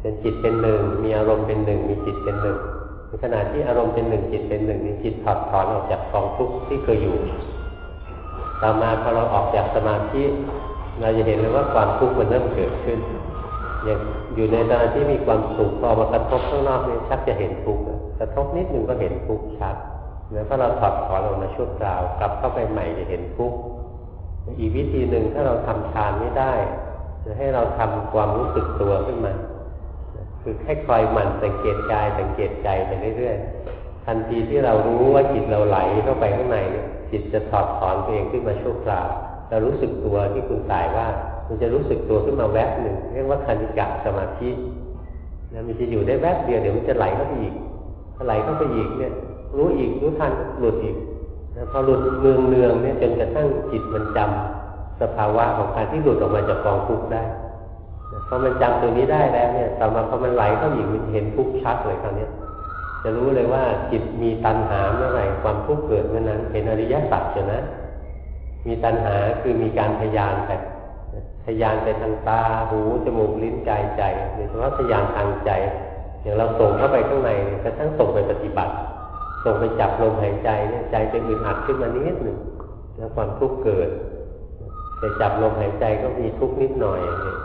เป็นจิตเป็นหนึ่งมีอารมณ์เป็นหนึ่งมีจิตเป็นหนึ่งในขณะที่อารมณ์เป็นหนึ่งจิตเป็นหนึ่งนี่จิตถอดถอนออกจากกองทุกข์ที่เคยอยู่ต่อมาพอเราออกจากสมาธิเราจะเห็นเลยว่าความทุกข์มันเริ่มเกิดขึ้น อย่างอยู่ในตอนที่มีความสุขพอมากระทบข้างนอกนี่ชักจะเห็นทุกข์กระทบนิดนึงก็เห็นทุกข์ชัดเมื่อเราถอดถอนออกมาชั่วคราวกลับเข้าไปใหม่จะเห็นทุกข์อีกวิธีหนึ่งถ้าเราทำฌานไม่ได้จะให้เราทำความรู้สึกตัวขึ้นมา คือแค่คอยหมั่นสังเกตกายสังเกตใจไปเรื่อยๆทันทีที่เรารู้ว่าจิตเราไหลเข้าไปข้างในจิตจะถอดถอนตัวเองขึ้นมาชั่วคราวเรารู้สึกตัวที่คุณตายว่า มันจะรู้สึกตัวขึ้นมาแวบหนึ่งเรียกว่าคณิกะสมาธินะมันจะอยู่ได้แวบเดียวเดี๋ยวมันจะไหลเข้าไปอีกถ้าไหลเข้าไปอีกเนี่ย รู้อีกรู้ทันหลุดอีกนะพอหลุดเนืองเนืองเนี่ยจนกระทั่งจิตมันจำสภาวะของการที่หลุดออกมาจากกองทุกข์ได้พอมันจำตัวนี้ได้แล้วเนี่ยต่อมาพอมันไหลเข้าอีกมันเห็นทุกข์ชัดเลยคราวนี้จะรู้เลยว่าจิตมีตัณหาเมื่อไหร่ความทุกข์เกิดเมื่อนั้นเห็นอริยสัจเช่นะ มีตัณหาคือมีการพยานแต่ พยานไปทางตา หู จมูก ลิ้น กาย ใจโดยเฉพาะพยานทางใจ อย่างเราส่งเข้าไปข้างในกระทั่งส่งไปปฏิบัติ ส่งไปจับลมหายใจเนี่ยใจจะอึดอัดขึ้นมานิดหนึ่งแล้วความทุกข์เกิดแต่จับลมหายใจก็มีทุกข์นิดหน่อยเนี่ย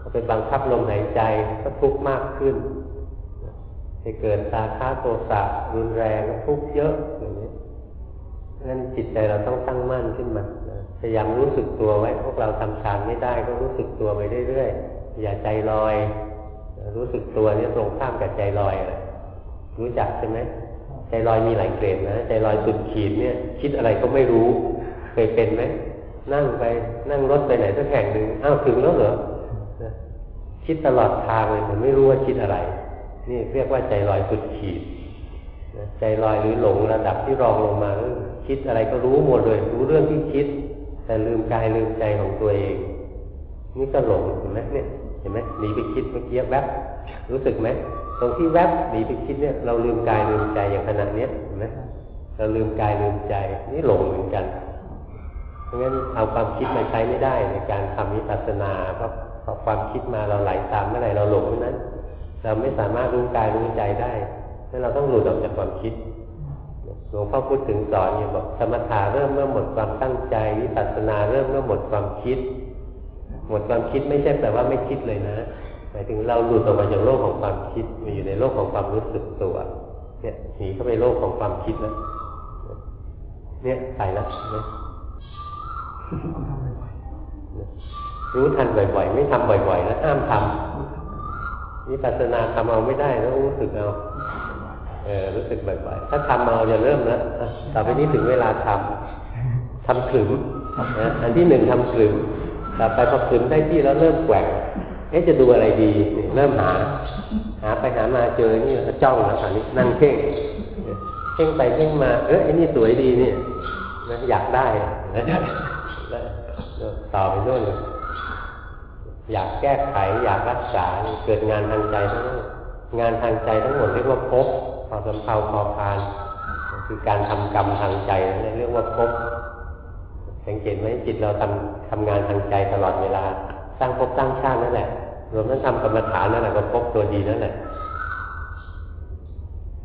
พอไปบังคับลมหายใจก็ทุกข์มากขึ้นจะเกิดตาค้าโทสะรุนแรงทุกข์เยอะอย่างนี้งั้นจิตใจเราต้องตั้งมั่นขึ้นมา พยายามรู้สึกตัวไว้ พวกเราทำฌานไม่ได้ก็รู้สึกตัวไปเรื่อยๆ อย่าใจลอย รู้สึกตัวนี่ตรงข้ามกับใจลอยเลยรู้จักใช่ไหมใจลอยมีหลายเกรดนะใจลอยสุดขีดเนี่ย คิดอะไรก็ไม่รู้ เคยเป็นไหมนั่งไปนั่งรถไปไหนสักแห่งหนึ่งอ้าวถึงแล้วเหรอคิดตลอดทางเลยแต่ไม่รู้ว่าคิดอะไร นี่เรียกว่าใจลอยสุดขีดใจลอยหรือหลงระดับที่รองลงมาคิดอะไรก็รู้หมดเลย รู้เรื่องที่คิด แต่ลืมกายลืมใจของตัวเอง นี่ก็หลงเห็นไหมเนี่ย เห็นไหมหนีไปคิดเมื่อกี้แวบรู้สึกไหมตรงที่แวบหนีไปคิดเนี่ยเราลืมกายลืมใจอย่างขนาดเนี้ยเห็นไหมเราลืมกายลืมใจ นี่หลงเหมือนกันเพราะงั้นเอาความคิดมาใช้ไม่ได้ในการทำวิปัสสนาเพราะพอความคิดมาเราไหลตามเมื่อไหร่เราหลงเมื่อนั้น เราไม่สามารถรู้กายรู้ใจได้แล้วเราต้องหลุดออกจากความคิด ลวงพ่อพูดถึงสอนอย่างบอกสมถะเริ่มเมื่อหมดความตั้งใจวิปัสสนาเริ่มเมื่อหมดความคิด หมดความคิดไม่ใช่แปลว่าไม่คิดเลยนะหมายถึงเราหลุดออกมาจากโลกของความคิดมาอยู่ในโลกของความรู้สึกตัวเนี่ยหนีเข้าไปโลกของความคิดแล้วเนี่ยไปแล้วนะรู้ทันบ่อยๆ ไม่ทำบ่อยๆ แล้วห้ามทำวิปัสสนาทำเอาไม่ได้แล้วรู้สึกเอา เออรู้สึกบ่อยๆ ถ้าทำเอาจะเริ่มแล้วต่อไปนี้ถึงเวลาทำทำขลึมนะอันที่หนึ่งทำขลึมต่อไปพอขลึมได้ที่แล้วเริ่มแกว่งเอ๊ะจะดูอะไรดีเริ่มหา หาไปหามาเจอนี่จ้องแล้วตอนนี้นั่งเพ่งเพ่งไปเพ่งมา เออไอ้นี่สวยดีเนี่ยนะอยากได้ต่อไปโน่นอยากแก้ไข อยากรักษาเกิดงานทางใจทั้งงานทางใจทั้งหมดเรียกว่าภพพ อสำเพาพอพาน คือการทำกรรมทางใจนั่นเรียกว่าภพสังเกตไหมจิตเราทำทำงานทางใจตลอดเวลา สร้างภพสร้างชาตินั่นแหละรวมทั้งทำกรรมฐานนั่นแหละก็ภพตัวดีนั่นแหละ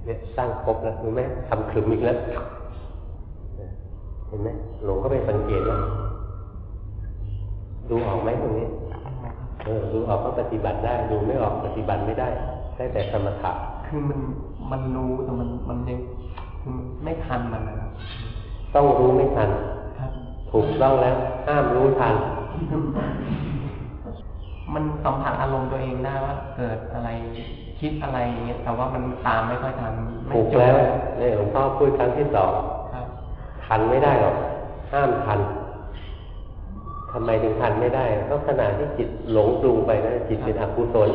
เนี่ยสร้างภพแล้วรู้ไหมทำขลุ่มอีกแล้วเห็นไหมหลงก็ไปสังเกตว่าดูออกไหมตรงนี้เออดูออกก็ปฏิบัติได้ ดูไม่ออกปฏิบัติไม่ได้ ได้แต่สมถะ คือมันมันรู้แต่มันมันยังคือไม่ทันมันนะครับต้องรู้ไม่ทันถูกต้องแล้วห้ามรู้ทัน มันสัมผัสอารมณ์ตัวเองได้ว่า เกิดอะไรคิดอะไรอย่างเงี้ยแต่ว่ามันตามไม่ค่อยทันถูกแล้วนี่หลวงพ่อพูดครั้งที่สองทันไม่ได้หรอกห้ามทันทำไมถึงทันไม่ได้เพราะขณะที่จิตหลงปรุงไปนะจิตเป็นอกุศล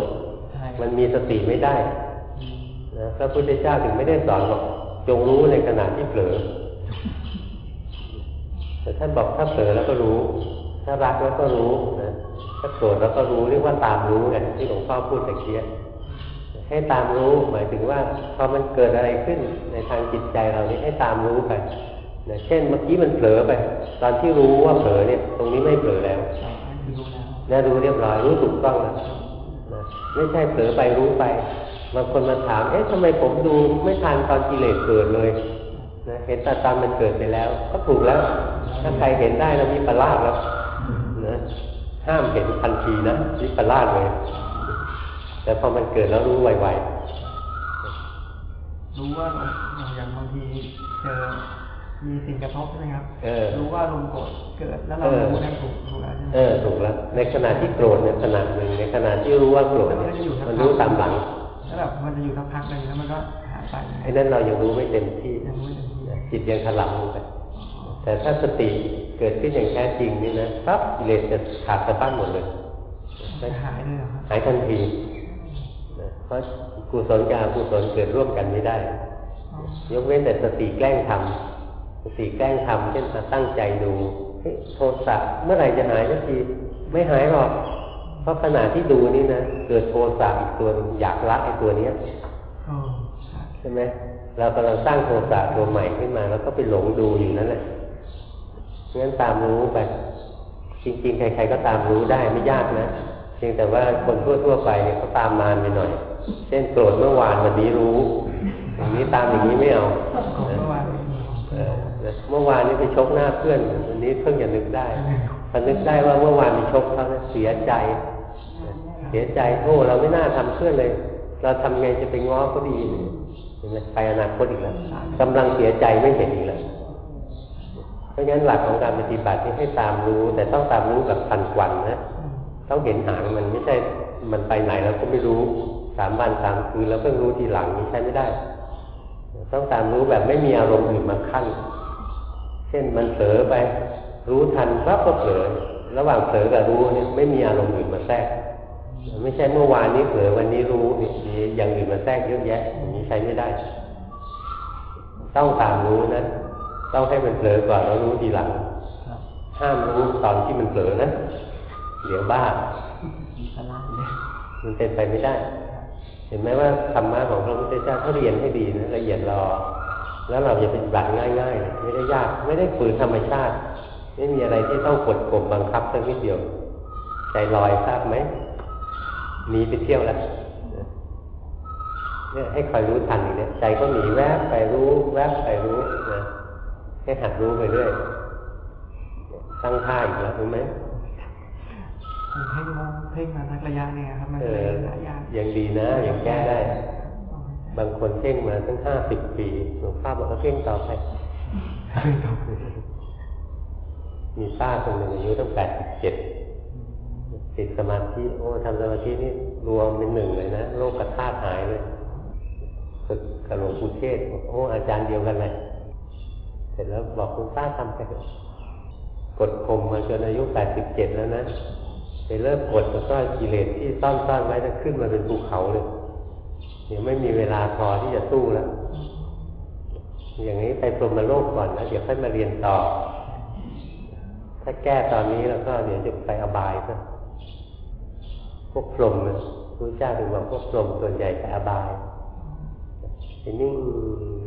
มันมีสติไม่ได้ นะพระพุทธเจ้าถึงไม่ได้สอนบอกจงรู้ในขณะที่เผลอแต่ท่านบอกถ้าเผลอแล้วก็รู้ ถ้ารักแล้วก็รู้นะถ้าโกรธแล้วก็รู้เรียกว่าตามรู้กันที่หลวงพ่อพูดตะเกียให้ตามรู้หมายถึงว่าพอมันเกิดอะไรขึ้นในทางจิตใจเรานี่ให้ตามรู้ไปนะเช่นเมื่อกี้มันเผลอไป ตอนที่รู้ว่าเผลอเนี่ย ตรงนี้ไม่เผลอแล้วนะรู้เรียบร้อยรู้ถูกต้องแล้วนะไม่ใช่เผลอไปรู้ไป บางคนมาถาม เอ๊ะทำไมผมดูไม่ทันตอนกิเลสเกิดเลยนะเห็นตาตามมันเกิดไปแล้ว ก็ถูกแล้ว ถ้าใครเห็นได้แล้วมีประลาดแล้วนะห้ามเห็นทันทีนะมีประลาดเลย แต่พอมันเกิดแล้วรู้ไวๆรู้ว่าอย่างบางทีเจอมีสิ่งกระทบใช่ไหมครับรู้ว่าลมโกรธเกิดแล้วเรารู้ได้ถูกถูกแล้วใช่ไหมเออถูกแล้ว ในขณะที่โกรธในขณะหนึ่งในขณะที่รู้ว่าโกรธมันรู้ตามหลัง แล้วแบบมันจะอยู่สักพักหนึ่งแล้วมันก็หายไปไอ้นั่นเรายังรู้ไม่เต็มที่จิตยังถลำลงไปแต่ถ้าสติเกิดขึ้นอย่างแท้จริงนี่นะปั๊บกิเลสจะขาดสะบั้นหมดเลยหายเลยหายทันทีเพราะกุศลกับอกุศลเกิดร่วมกันไม่ได้ ยกเว้นแต่สติแกล้งทำสติแกล้งทำเช่นมาตั้งใจดูโทสะเมื่อไหร่จะหายสักทีไม่หายหรอก เพราะขณะที่ดูนี่นะเกิดโทสะอีกตัวอยากละไอ้ตัวเนี้ยใช่ไหมเรากำลังสร้างโทสะตัวใหม่ขึ้นมา แล้วก็ไปหลงดูอยู่นั่นแหละงั้นตามรู้ไปจริงๆ ใคร ๆ ก็ตามรู้ได้ไม่ยากนะเพียงแต่ว่าคนทั่วๆไปเนี่ยเขาตามนานไปหน่อย เช่นโกรธเมื่อวานวันนี้รู้อย่างนี้ตามอย่างนี้ไม่เอาเมื่อวานนี้ไปชกหน้าเพื่อนวันนี้เพิ่งจะนึกได้พอนึกได้ว่าเมื่อวานมีชกเขาเสียใจเสียใจโอ้เราไม่น่าทำเพื่อนเลย เราทำไงจะไปง้อก็ดีเห็นไหมไปอนาคตอีกแล้วกำลังเสียใจไม่เห็นอีกแล้วเพราะงั้นหลักของการปฏิบัติที่ให้ตามรู้ แต่ต้องตามรู้แบบทันควันนะต้องเห็นหางมันไม่ใช่มันไปไหนแล้วก็ไม่รู้สามวันสามคืนแล้วเพิ่งรู้ทีหลังนี้ใช้ไม่ได้ ต้องตามรู้แบบไม่มีอารมณ์อื่นมาขั้น เช่นมันเผลอไป รู้ทันปั๊บก็เผลอระหว่างเผลอกับรู้เนี่ยไม่มีอารมณ์อื่นมาแทรก ไม่ใช่เมื่อวานนี้เผลอวันนี้รู้อย่างอื่นมาแทรกเยอะแยะอย่างนี้ใช้ไม่ได้ ต้องตามรู้นะต้องให้มันเผลอก่อนแล้วรู้ทีหลังห้ามรู้ตอนที่มันเผลอนะเดี๋ยวบ้ามันเป็นไปไม่ได้ เห็นไหมว่าธรรมะของพระพุทธเจ้าถ้าเรียนให้ดีนะละเอียดรอ แล้วเราจะเป็นบัตง่ายๆ ไม่ได้ยาก ไม่ได้ฝืนธรรมชาติ ไม่มีอะไรที่ต้องกดข่มบังคับสักนิดเดียว ใจลอยทราบไหม หนีไปเที่ยวแล้วเนี่ยให้คอยรู้ทันอย่างนี้ใจก็หนีแวบไปรู้ แวบไปรู้นะให้หัดรู้ไปเรื่อยตั้งท่าอีกแล้วรู้ไหมเพ่งมาเพ่งมาสักระยะเนี่ยครับมันระยะยังดีนะยังแก้ได้ บางคนเพ่งมาตั้งห้าสิบปีหลวงพ่อบอกว่าเพ่งต่อไปมีป้าคนหนึ่งอายุตั้งแปดสิบเจ็ด ติดสมาธิโอ้ทำสมาธินี่รวมเป็นหนึ่งเลยนะโลกกระธาตุหายเลยฝึกกับหลวงปู่เทศโอ้อาจารย์เดียวกันเลยเสร็จแล้วบอกคุณป้าทำไปกดข่มมาจนอายุแปดสิบเจ็ดแล้วนะไปเริ่มกดแล้วก็กิเลสที่ซ่อนซ่อนไว้จะขึ้นมาเป็นภูเขาเลยเดี๋ยวไม่มีเวลาพอที่จะสู้แล้วอย่างนี้ไปพรหมโลกก่อนนะเดี๋ยวค่อยมาเรียนต่อ ถ้าแก้ตอนนี้แล้วก็เดี๋ยวจะไปอบายก็ พวกพรหมพระเจ้าถึงบอกพวกพรหมส่วนใหญ่ไปอบายจะนิ่ง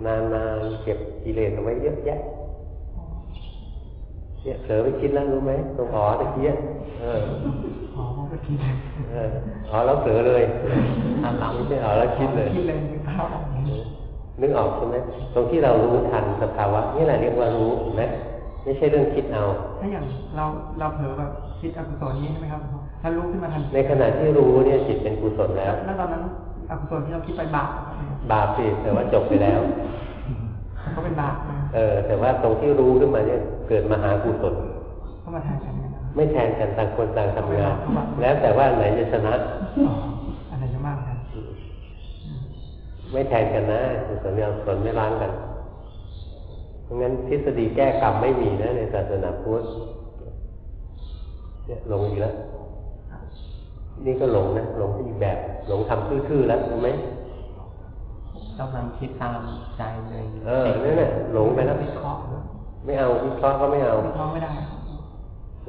นานๆเก็บกิเลสเอาไว้เยอะแยะเนี่ยเผลอไปคิดแล้วรู้ไหมตรงหอตะเกียเออหอไปคิดเออหอแล้วเผลอเลยทำหลังไม่ใช่หอแล้วคิดเลยคิดเลยนึกออกใช่ไหมตรงที่เรารู้ทันสภาวะนี่แหละเรียกว่ารู้ไหม ไม่ใช่เรื่องคิดเอา ถ้าอย่างเราเราเผลอแบบคิดอกุศลนี้ใช่ไหมครับถ้ารู้ขึ้นมาทันในขณะที่รู้เนี่ยจิตเป็นกุศลแล้ว แล้วตอนนั้นอกุศลที่เราคิดไปบาปบาปสิแต่ว่าจบไปแล้วก็เป็นบาปเออ แต่ว่าตรงที่รู้ขึ้นมาเนี่ยเกิดมหากุศลก็มาแทนกันไม่แทนกันต่างคนต่างทำงาน แล้วแต่ว่าไหนจะชนะอันไหนจะมากกันไม่แทนกันนะกุศลเนี่ยกุศลไม่ล้างกันเพ ราะงั้นทฤษฎีแก้กรรมไม่มีนะในศาสนาพุทธเนี่ยลงอีกแล้ว นี่ก็หลงนะหลงอีกแบบหลงทำทื่อๆแล้วรู้ไหมกำลังคิดตามใจเลยเออนั่นแหละหลงไปแล้ววิเคราะห์ไม่เอาวิเคราะห์ก็ไม่เอาวิเคราะห์ไม่ได้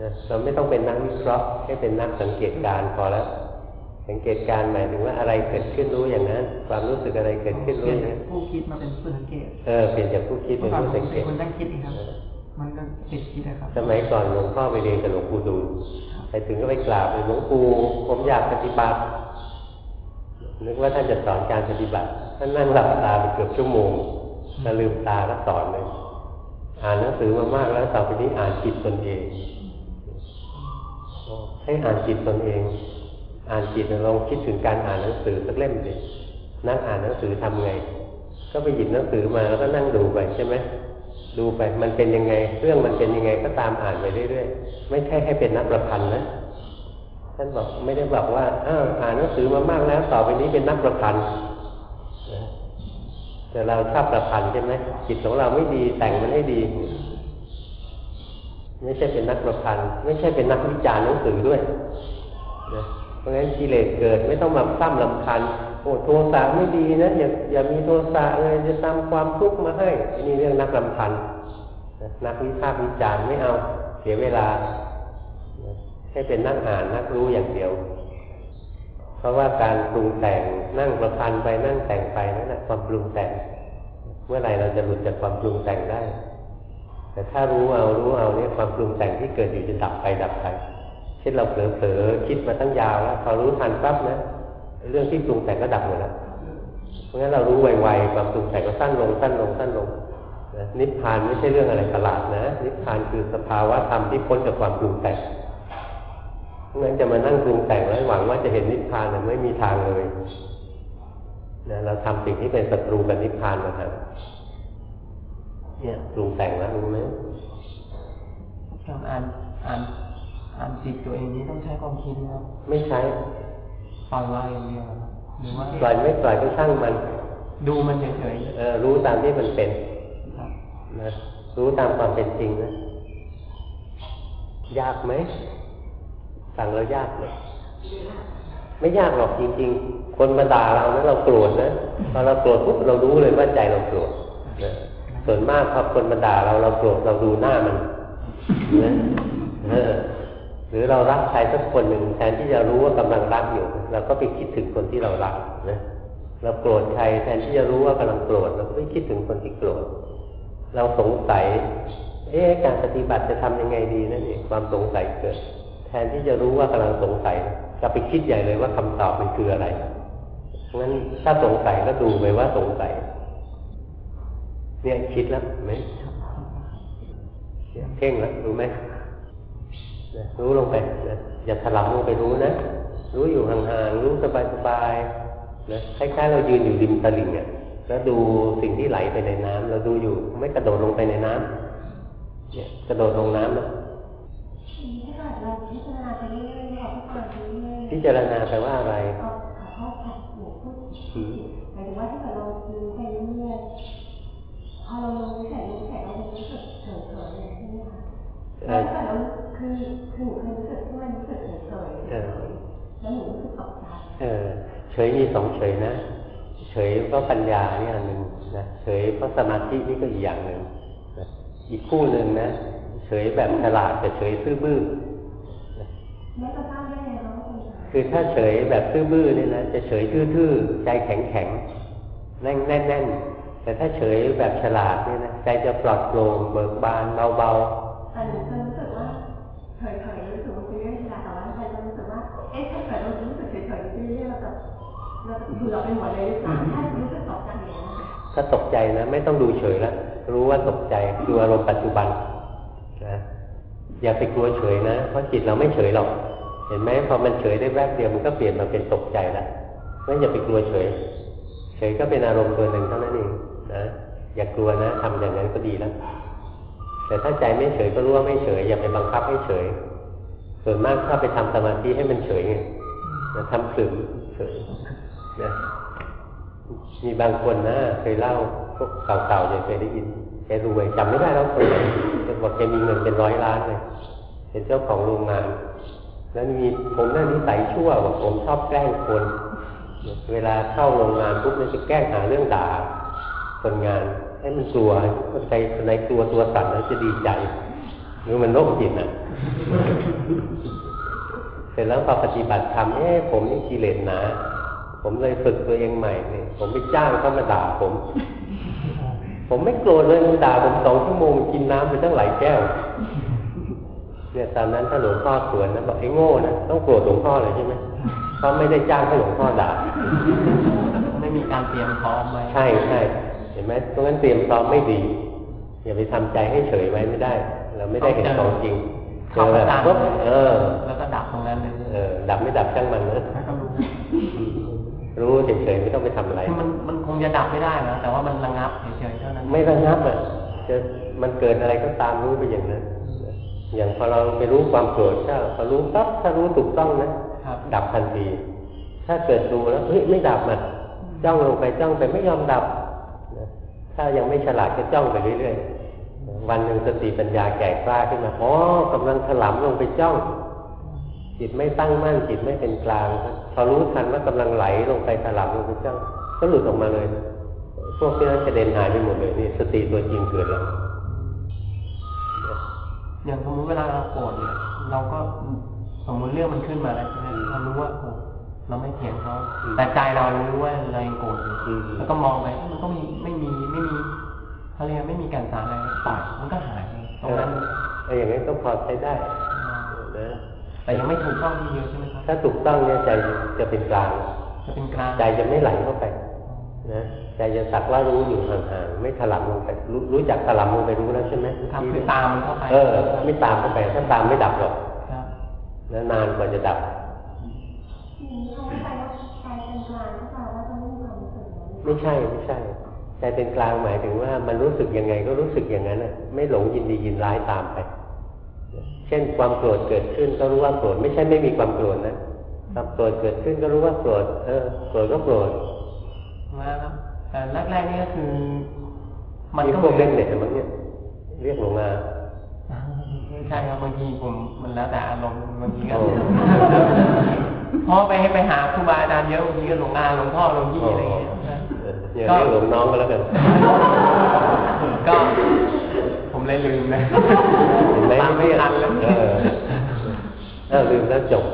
นะเราไม่ต้องเป็นนักวิเคราะห์ให้เป็นนักสังเกตการพอแล้ว สังเกตการหมายถึงว่าอะไรเกิดขึ้นรู้อย่างนั้น ความรู้สึกอะไรเกิดขึ้นรู้อย่างนั้นผู้คิดมาเป็นผู้สังเกตเออเปลี่ยนจากผู้คิดเป็นผู้สังเกตคนตั้งคิดครับมันก็ติดคิดนะครับสมัยก่อนหลวงพ่อไปเรียนกับหลวงปู่ดูลไปถึงก็ไปกราบหลวงปู่ผมอยากปฏิบัตินึกว่าท่านจะสอนการปฏิบัติท่านนั่งหลับตาไปเกือบชั่วโมงถ้าลืมตาก็สอนเลยอ่านหนังสือมามากแล้วต่อไปนี้อ่านจิตตนเองให้อ่านจิตตนเอง อ่านจิตลองคิดถึงการอ่านหนังสือสักเล่มสินั่งอ่านหนังสือทำไง ก็ไปหยิบหนังสือมาแล้วก็นั่งดูไปใช่ไหมดูไปมันเป็นยังไง เรื่องมันเป็นยังไงก็ตามอ่านไปเรื่อยๆไม่ใช่ให้เป็นนักประพันธ์นะท่านบอกไม่ได้บอกว่าอ้าอ่านหนังสือมามากแล้วต่อไปนี้เป็นนักประพันธ์แต่เราชอบประพันธ์ใช่ไหมจิตของเราไม่ดีแต่งมันให้ดี ไม่ใช่เป็นนักประพันธ์ไม่ใช่เป็นนักวิจารณ์หนังสือด้วยนะ ราะงั้นกิเลสเกิดไม่ต้องมาซ้ำลำคันโอ้โทสะไม่ดีนะอย่าอย่ามีโทสะเลยจะทำความทุกข์มาให้นี่เรื่องนักลำพันนักวิพากษ์วิจารณ์ไม่เอาเสียเวลาให้เป็นนักอ่านนักรู้อย่างเดียว เพราะว่าการปรุงแต่งนั่งประพันไปนั่งแต่งไปนั่นแหละความปรุงแต่ง เมื่อไหร่เราจะหลุดจากความปรุงแต่งได้ แต่ถ้ารู้เอารู้เอาเนี่ยความปรุงแต่งที่เกิดอยู่จะดับไปดับไป ช่นเราเผลอๆคิดมาตั้งยาวแล้วพอรู้ทันปั๊บนะเรื่องที่ปรุงแต่งก็ดับหมดแล้วเพราะงั้นเรารู้ไวๆความปรุงแต่งก็สั้นลงสั้นลงสั้นลงนิพพานไม่ใช่เรื่องอะไรประหลาดนะ นิพพานคือสภาวะธรรมที่พ้นจากความปรุงแต่งงั้นจะมานั่งปรุงแต่งแล้วหวังว่าจะเห็นนิพพานไม่มีทางเลยนะเราทำสิ่งที่เป็นศัตรูกับนิพพานนะครับเนี่ยปรุงแต่งแล้วรู้ไหมการอ่านอ่าน อ่านจิตตัวเองนี้ต้องใช้ความคิดนะไม่ใช้ปล่อยวางอย่างเดียวหรือว่าปล่อยไม่ปล่อยก็ช่างมัน ดูมันเฉยๆเออรู้ตามที่มันเป็นนะรู้ตามความเป็นจริงนะยากไหมฟังแล้วยากเลยไม่ยากหรอกจริง ๆ คนมาด่าเรานะเราโกรธนะพอเราโกรธปุ๊บเรารู้เลยว่าใจเราโกรธนะส่วนมากพอคนมาด่าเราเราโกรธเราดูหน้ามันนะเออ หรือเรารักใครสักคนหนึ่งแทนที่จะรู้ว่ากำลังรักอยู่เราก็ไปคิดถึงคนที่เรารักนะเราโกรธใครแทนที่จะรู้ว่ากำลังโกรธเราก็ไปคิดถึงคนที่โกรธเราสงสัย เอ๊ะการปฏิบัติจะทำยังไงดีนั่นเองความสงสัยเกิด แทนที่จะรู้ว่ากำลังสงสัยจะไปคิดใหญ่เลยว่าคำตอบมันคืออะไรงั้นถ้าสงสัยก็ดูไปว่าสงสัย เนี่ยคิดแล้วไหมเพ่งแล้วรู้ไหม รู้ลงไปอย่าถลำลงไปรู้นะ รู้อยู่ห่างๆ รู้สบายๆนะคล้ายๆเรายืนอยู่ริมตลิ่งเนี่ยแล้วดูสิ่งที่ไหลไปในน้ำเราดูอยู่ไม่กระโดดลงไปในน้ำเนี่ยกระโดดลงน้ำนะพิจารณาแปลว่าอะไรหมายถึงว่าถ้าเกิดเราดูไปเรื่อยพอเราลงใส่ลงใส่เราจะรู้สึกเฉยๆเลยใช่ไหมคะแล้วแต่ เราคือคือหนูเคยรู้สึกที่มันรู้สึกเฉยๆแล้วหนูรู้สึกตกใจเออเฉยมีสองเฉยนะ เฉยเพราะปัญญานี่อันหนึ่งนะเฉยเพราะสมาธินี่ก็อีกอย่างหนึ่งอีกคู่หนึ่งนะเฉยแบบฉลาดแต่เฉยซื่อบื้อแล้วจะทราได้ไงคะคือถ้าเฉยแบบซื่อบื้อเนี่ยนะจะเฉยทื่อๆใจแข็งๆแน่นแน่นแต่ถ้าเฉยแบบฉลาดเนี่ยนะใจจะปลอดโปร่งเบิกบานเบาๆ แต่หนูเคยรู้สึกว่าเฉยๆรู้สึกว่าเป็นเรื่องฉลาดแต่ว่าใจจะรู้สึกว่า เอ๊ะถ้าเกิดเรารู้สึกเฉยๆเรื่อยๆเราจะเราจะคือเราเป็นหมดเลยหรือเปล่าถ้ารู้สึกตกใจอย่างนี้ถ้าตกใจนะ ไม่ต้องดูเฉยแล้วรู้ว่าตกใจดูอารมณ์ปัจจุบันนะอย่าไปกลัวเฉยนะ เพราะจิตเราไม่เฉยหรอก เห็นไหมพอมันเฉยได้แวบเดียวมันก็เปลี่ยนมาเป็นตกใจแล้วไม่อย่าไปกลัวเฉย เฉยก็เป็นอารมณ์ตัวหนึ่งเท่านั้นเองนะอย่ากลัวนะทำอย่างนั้นก็ดีแล้ว แต่ถ้าใจไม่เฉยก็รู้ว่าไม่เฉยอย่าไปบังคับให้เฉย ส่วนมากถ้าไปทำสมาธิให้มันเฉยไงทำขึงเฉยนะมีบางคนนะเคยเล่าพวกเก่าๆอย่าเคยได้ยินแกรวยจำไม่ได้แล้วคนไหนบอกแกมีเงินเป็นร้อยล้านเลยเป็นเจ้าของโรงงาน แล้วมีผมนั่นนิสัยชั่วบอกผมชอบแกล้งคน เวลาเข้าโรงงานปุ๊บมันจะแกล้งหาเรื่องด่าคนงาน ให้มันกลัวใจในกลัวตัวสั่นแล้วจะดีใจหรือมันโรคจิตอะเสร็จแล้วพอปฏิบัติธรรมเอ๊ะผมนี่กิเลสหนาผมเลยฝึกตัวเองใหม่เนี่ยผมไปจ้างเขามาด่าผม ผมไม่โกรธเลยมันด่าผมสองชั่วโมงกินน้ำไปตั้งหลายแก้ว เนี่ยตอนนั้นถ้าหลวงพ่อสวนนะบอกไอ้โง่นะต้องโกรธหลวงพ่อเลยใช่ไหมเพราะไม่ได้จ้างให้หลวงพ่อด่า ไม่มีการเตรียมพร้อมไว้ใช่ใช่ เห็นไหมตรงนั้นเตรียมพร้อมไม่ดี อย่าไปทำใจให้เฉยไว้ไม่ได้ เราไม่ได้เห็นของจริงเจอแบบปุ๊บเออ แล้วก็ดับตรงนั้นเลยเออ ดับไม่ดับช่างมันนะรู้เฉยๆไม่ต้องไปทำอะไร มันมันคงจะดับไม่ได้นะแต่ว่ามันระงับเฉยๆเท่านั้น ไม่ระงับอะจะมันเกิดอะไรก็ตามรู้ไปอย่างนั้น อย่างพอเราไปรู้ความโกรธถ้าพอรู้ปั๊บถ้ารู้ถูกต้องนะดับทันที ถ้าเกิดดูแล้วเฮ้ยไม่ดับมันจ้องลงไปจ้องไปไม่ยอมดับ ถ้ายังไม่ฉลาดก็จ้องไปเรื่อยๆ วันหนึ่งสติปัญญาแก่กล้าขึ้นมาอ๋อกำลังถลำลงไปจ้อง จิตไม่ตั้งมั่นจิตไม่เป็นกลางพอรู้ทันว่ากำลังไหลลงไปถลำลงไปจ้องก็หลุดออกมาเลย พวกที่นั้นจะเด่นหายไปหมดเลยนี่สติตัวจริงเกิดแล้วอย่างสมมติเวลาเราโกรธเนี่ยเราก็สมมติเรื่องมันขึ้นมาแล้วใช่ไหมเรารู้ว่า เราไม่เถียงเขาแต่ใจเรารู้ว่าเรายังโกรธอยู่แล้วก็มองไปมันก็มีไม่มีไม่มีเขาเรียกไม่มีการสารอะไรปล่อยมันก็หายตรงนั้นไอ้อย่างนี้ก็พอใช้ได้นะแต่ยังไม่ถูกต้องที่เยอะใช่ไหมครับถ้าถูกต้องเนี่ยใจจะเป็นกลางจะเป็นกลางใจจะไม่ไหลเข้าไปนะใจจะสักว่ารู้อยู่ห่างๆไม่ถลำลงไปรู้รู้จักถลำลงไปรู้แล้วใช่ไหมครับคือตามมันเข้าไปเออ ไม่ตามเข้าไปถ้าตามไม่ดับหรอกแล้วนานกว่าจะดับ ไม่ใช่ไม่ใช่ ใจเป็นกลางหมายถึงว่ามันรู้สึกยังไงก็รู้สึกอย่างนั้นไม่หลงยินดียินร้ายตามไป เช่นความโกรธเกิดขึ้นก็รู้ว่าโกรธไม่ใช่ไม่มีความโกรธนะความโกรธเกิดขึ้นก็รู้ว่าโกรธเออโกรธก็โกรธมาครับแต่แรกๆนี่ก็คือมันก็พวกเล่นเน็ตมันเนี่ยเรียกหลงมาใช่ครับบางทีผมมันแล้วแต่อารมณ์บางทีก็พ่อไปให้ไปหาครูบาอาจารย์เยอะบางทีก็หลงอาหลงพ่อหลงพี่อะไร อย่างเงี้ยก็หลงน้องก็แล้วกัน ก็ผมเลยลืมเลยเห็นไหมตามไม่ทันแล้วเออถ้าลืมแล้วจบ